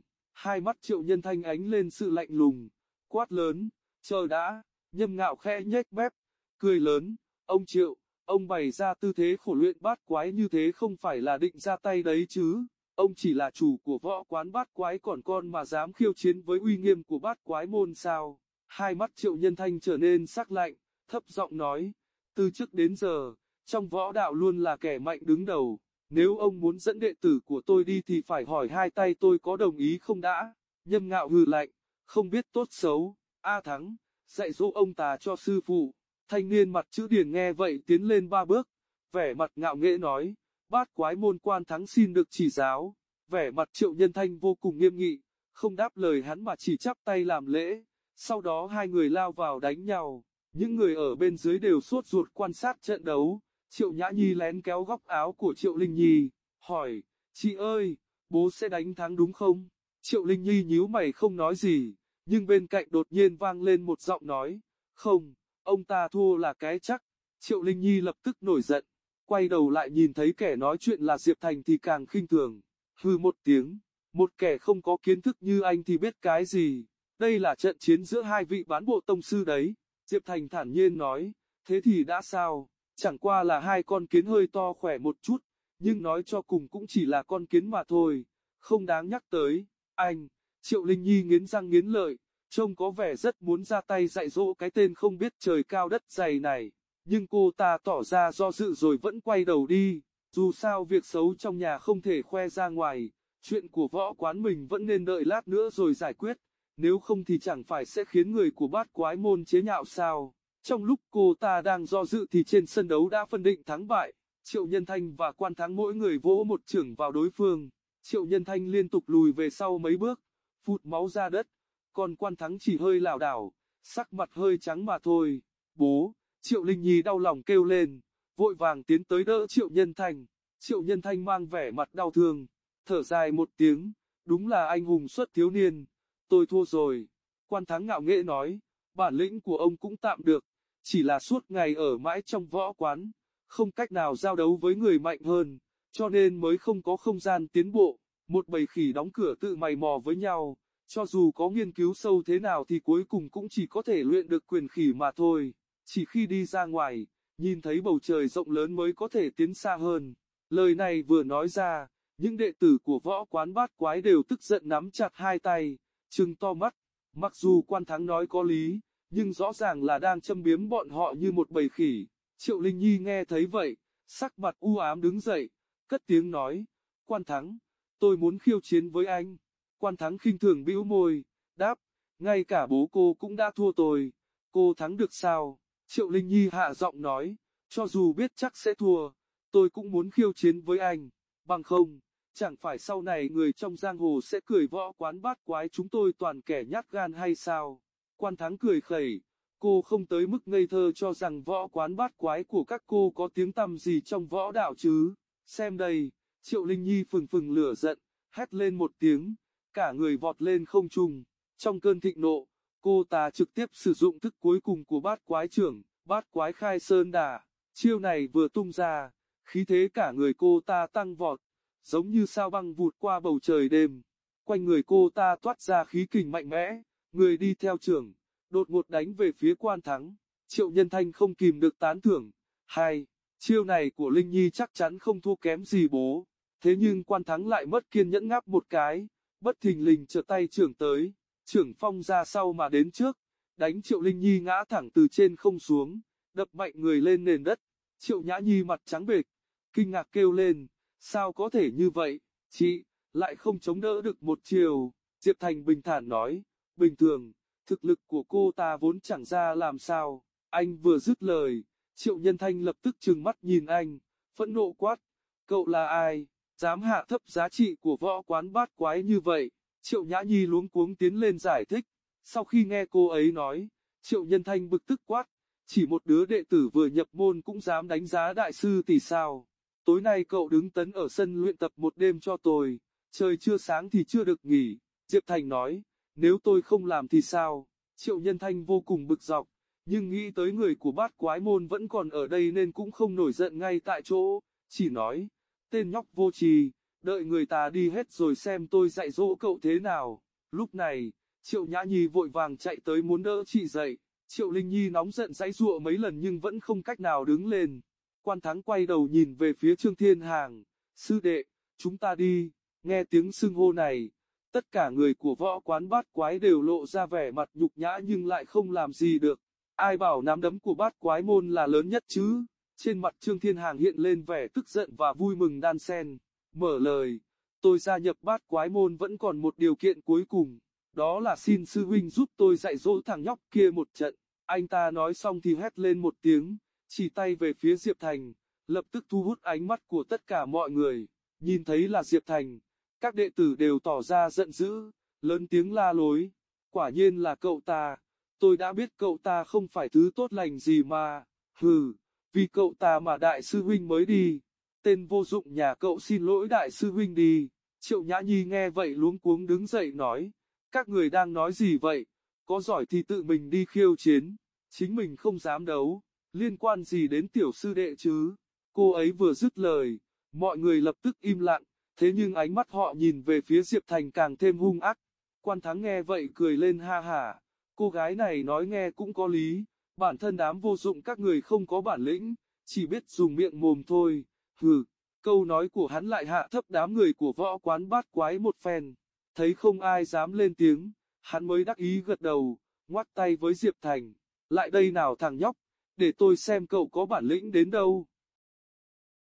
Hai mắt triệu nhân thanh ánh lên sự lạnh lùng, quát lớn, chờ đã, nhâm ngạo khẽ nhếch mép, cười lớn, ông triệu, ông bày ra tư thế khổ luyện bát quái như thế không phải là định ra tay đấy chứ, ông chỉ là chủ của võ quán bát quái còn con mà dám khiêu chiến với uy nghiêm của bát quái môn sao, hai mắt triệu nhân thanh trở nên sắc lạnh, thấp giọng nói, từ trước đến giờ, trong võ đạo luôn là kẻ mạnh đứng đầu. Nếu ông muốn dẫn đệ tử của tôi đi thì phải hỏi hai tay tôi có đồng ý không đã. Nhâm ngạo hừ lạnh, không biết tốt xấu. A Thắng, dạy dỗ ông ta cho sư phụ. Thanh niên mặt chữ điển nghe vậy tiến lên ba bước. Vẻ mặt ngạo nghễ nói, bát quái môn quan thắng xin được chỉ giáo. Vẻ mặt triệu nhân thanh vô cùng nghiêm nghị, không đáp lời hắn mà chỉ chắp tay làm lễ. Sau đó hai người lao vào đánh nhau. Những người ở bên dưới đều suốt ruột quan sát trận đấu. Triệu Nhã Nhi lén kéo góc áo của Triệu Linh Nhi, hỏi, chị ơi, bố sẽ đánh thắng đúng không? Triệu Linh Nhi nhíu mày không nói gì, nhưng bên cạnh đột nhiên vang lên một giọng nói, không, ông ta thua là cái chắc. Triệu Linh Nhi lập tức nổi giận, quay đầu lại nhìn thấy kẻ nói chuyện là Diệp Thành thì càng khinh thường, hư một tiếng, một kẻ không có kiến thức như anh thì biết cái gì, đây là trận chiến giữa hai vị bán bộ tông sư đấy. Diệp Thành thản nhiên nói, thế thì đã sao? Chẳng qua là hai con kiến hơi to khỏe một chút, nhưng nói cho cùng cũng chỉ là con kiến mà thôi, không đáng nhắc tới. Anh, Triệu Linh Nhi nghiến răng nghiến lợi, trông có vẻ rất muốn ra tay dạy dỗ cái tên không biết trời cao đất dày này, nhưng cô ta tỏ ra do dự rồi vẫn quay đầu đi, dù sao việc xấu trong nhà không thể khoe ra ngoài, chuyện của võ quán mình vẫn nên đợi lát nữa rồi giải quyết, nếu không thì chẳng phải sẽ khiến người của bát quái môn chế nhạo sao. Trong lúc cô ta đang do dự thì trên sân đấu đã phân định thắng bại, Triệu Nhân Thanh và Quan Thắng mỗi người vỗ một trưởng vào đối phương. Triệu Nhân Thanh liên tục lùi về sau mấy bước, phụt máu ra đất, còn Quan Thắng chỉ hơi lảo đảo, sắc mặt hơi trắng mà thôi. Bố, Triệu Linh Nhi đau lòng kêu lên, vội vàng tiến tới đỡ Triệu Nhân Thanh. Triệu Nhân Thanh mang vẻ mặt đau thương, thở dài một tiếng, đúng là anh hùng xuất thiếu niên, tôi thua rồi. Quan Thắng ngạo nghễ nói, bản lĩnh của ông cũng tạm được, chỉ là suốt ngày ở mãi trong võ quán, không cách nào giao đấu với người mạnh hơn, cho nên mới không có không gian tiến bộ, một bầy khỉ đóng cửa tự mày mò với nhau, cho dù có nghiên cứu sâu thế nào thì cuối cùng cũng chỉ có thể luyện được quyền khỉ mà thôi, chỉ khi đi ra ngoài, nhìn thấy bầu trời rộng lớn mới có thể tiến xa hơn. Lời này vừa nói ra, những đệ tử của võ quán bát quái đều tức giận nắm chặt hai tay, trừng to mắt, mặc dù quan thắng nói có lý, nhưng rõ ràng là đang châm biếm bọn họ như một bầy khỉ. Triệu Linh Nhi nghe thấy vậy, sắc mặt u ám đứng dậy, cất tiếng nói, quan thắng, tôi muốn khiêu chiến với anh. Quan thắng khinh thường bĩu môi, đáp, ngay cả bố cô cũng đã thua tôi, cô thắng được sao? Triệu Linh Nhi hạ giọng nói, cho dù biết chắc sẽ thua, tôi cũng muốn khiêu chiến với anh, bằng không, chẳng phải sau này người trong giang hồ sẽ cười võ quán bát quái chúng tôi toàn kẻ nhát gan hay sao? Quan thắng cười khẩy, cô không tới mức ngây thơ cho rằng võ quán bát quái của các cô có tiếng tăm gì trong võ đạo chứ. Xem đây, Triệu Linh Nhi phừng phừng lửa giận, hét lên một tiếng, cả người vọt lên không trung. Trong cơn thịnh nộ, cô ta trực tiếp sử dụng thức cuối cùng của bát quái trưởng, bát quái khai sơn đà. Chiêu này vừa tung ra, khí thế cả người cô ta tăng vọt, giống như sao băng vụt qua bầu trời đêm. Quanh người cô ta toát ra khí kình mạnh mẽ, người đi theo trưởng, đột ngột đánh về phía quan thắng. Triệu Nhân Thanh không kìm được tán thưởng. Hai, chiêu này của Linh Nhi chắc chắn không thua kém gì bố. Thế nhưng quan thắng lại mất kiên nhẫn ngáp một cái, bất thình lình trở tay trưởng tới, trưởng phong ra sau mà đến trước, đánh Triệu Linh Nhi ngã thẳng từ trên không xuống, đập mạnh người lên nền đất. Triệu Nhã Nhi mặt trắng bệch, kinh ngạc kêu lên, sao có thể như vậy, chị, lại không chống đỡ được một chiều. Diệp Thành bình thản nói, Bình thường, thực lực của cô ta vốn chẳng ra làm sao. Anh vừa dứt lời, Triệu Nhân Thanh lập tức trừng mắt nhìn anh, phẫn nộ quát. Cậu là ai? Dám hạ thấp giá trị của võ quán bát quái như vậy? Triệu Nhã Nhi luống cuống tiến lên giải thích. Sau khi nghe cô ấy nói, Triệu Nhân Thanh bực tức quát. Chỉ một đứa đệ tử vừa nhập môn cũng dám đánh giá đại sư tỷ sao. Tối nay cậu đứng tấn ở sân luyện tập một đêm cho tôi. Trời chưa sáng thì chưa được nghỉ. Diệp Thành nói, nếu tôi không làm thì sao? Triệu Nhân Thanh vô cùng bực dọc, nhưng nghĩ tới người của bát quái môn vẫn còn ở đây nên cũng không nổi giận ngay tại chỗ, chỉ nói, tên nhóc vô trì, đợi người ta đi hết rồi xem tôi dạy dỗ cậu thế nào. Lúc này, Triệu Nhã Nhi vội vàng chạy tới muốn đỡ chị dậy. Triệu Linh Nhi nóng giận giãy giụa mấy lần nhưng vẫn không cách nào đứng lên. Quan Thắng quay đầu nhìn về phía Trương Thiên Hàng. Sư đệ, chúng ta đi. Nghe tiếng xưng hô này, tất cả người của võ quán bát quái đều lộ ra vẻ mặt nhục nhã nhưng lại không làm gì được. Ai bảo nắm đấm của bát quái môn là lớn nhất chứ? Trên mặt Trương Thiên Hàng hiện lên vẻ tức giận và vui mừng đan xen. Mở lời, tôi gia nhập bát quái môn vẫn còn một điều kiện cuối cùng, đó là xin sư huynh giúp tôi dạy dỗ thằng nhóc kia một trận. Anh ta nói xong thì hét lên một tiếng, chỉ tay về phía Diệp Thành, lập tức thu hút ánh mắt của tất cả mọi người. Nhìn thấy là Diệp Thành, các đệ tử đều tỏ ra giận dữ, lớn tiếng la lối. Quả nhiên là cậu ta, tôi đã biết cậu ta không phải thứ tốt lành gì mà, hừ, vì cậu ta mà đại sư huynh mới đi. Tên vô dụng nhà cậu xin lỗi đại sư huynh đi. Triệu Nhã Nhi nghe vậy luống cuống đứng dậy nói, các người đang nói gì vậy, có giỏi thì tự mình đi khiêu chiến, chính mình không dám đấu, liên quan gì đến tiểu sư đệ chứ. Cô ấy vừa dứt lời, mọi người lập tức im lặng, thế nhưng ánh mắt họ nhìn về phía Diệp Thành càng thêm hung ác. Quan thắng nghe vậy cười lên ha hả, cô gái này nói nghe cũng có lý, bản thân đám vô dụng các người không có bản lĩnh, chỉ biết dùng miệng mồm thôi, hừ, câu nói của hắn lại hạ thấp đám người của võ quán bát quái một phen, thấy không ai dám lên tiếng, hắn mới đắc ý gật đầu, ngoắt tay với Diệp Thành, lại đây nào thằng nhóc, để tôi xem cậu có bản lĩnh đến đâu.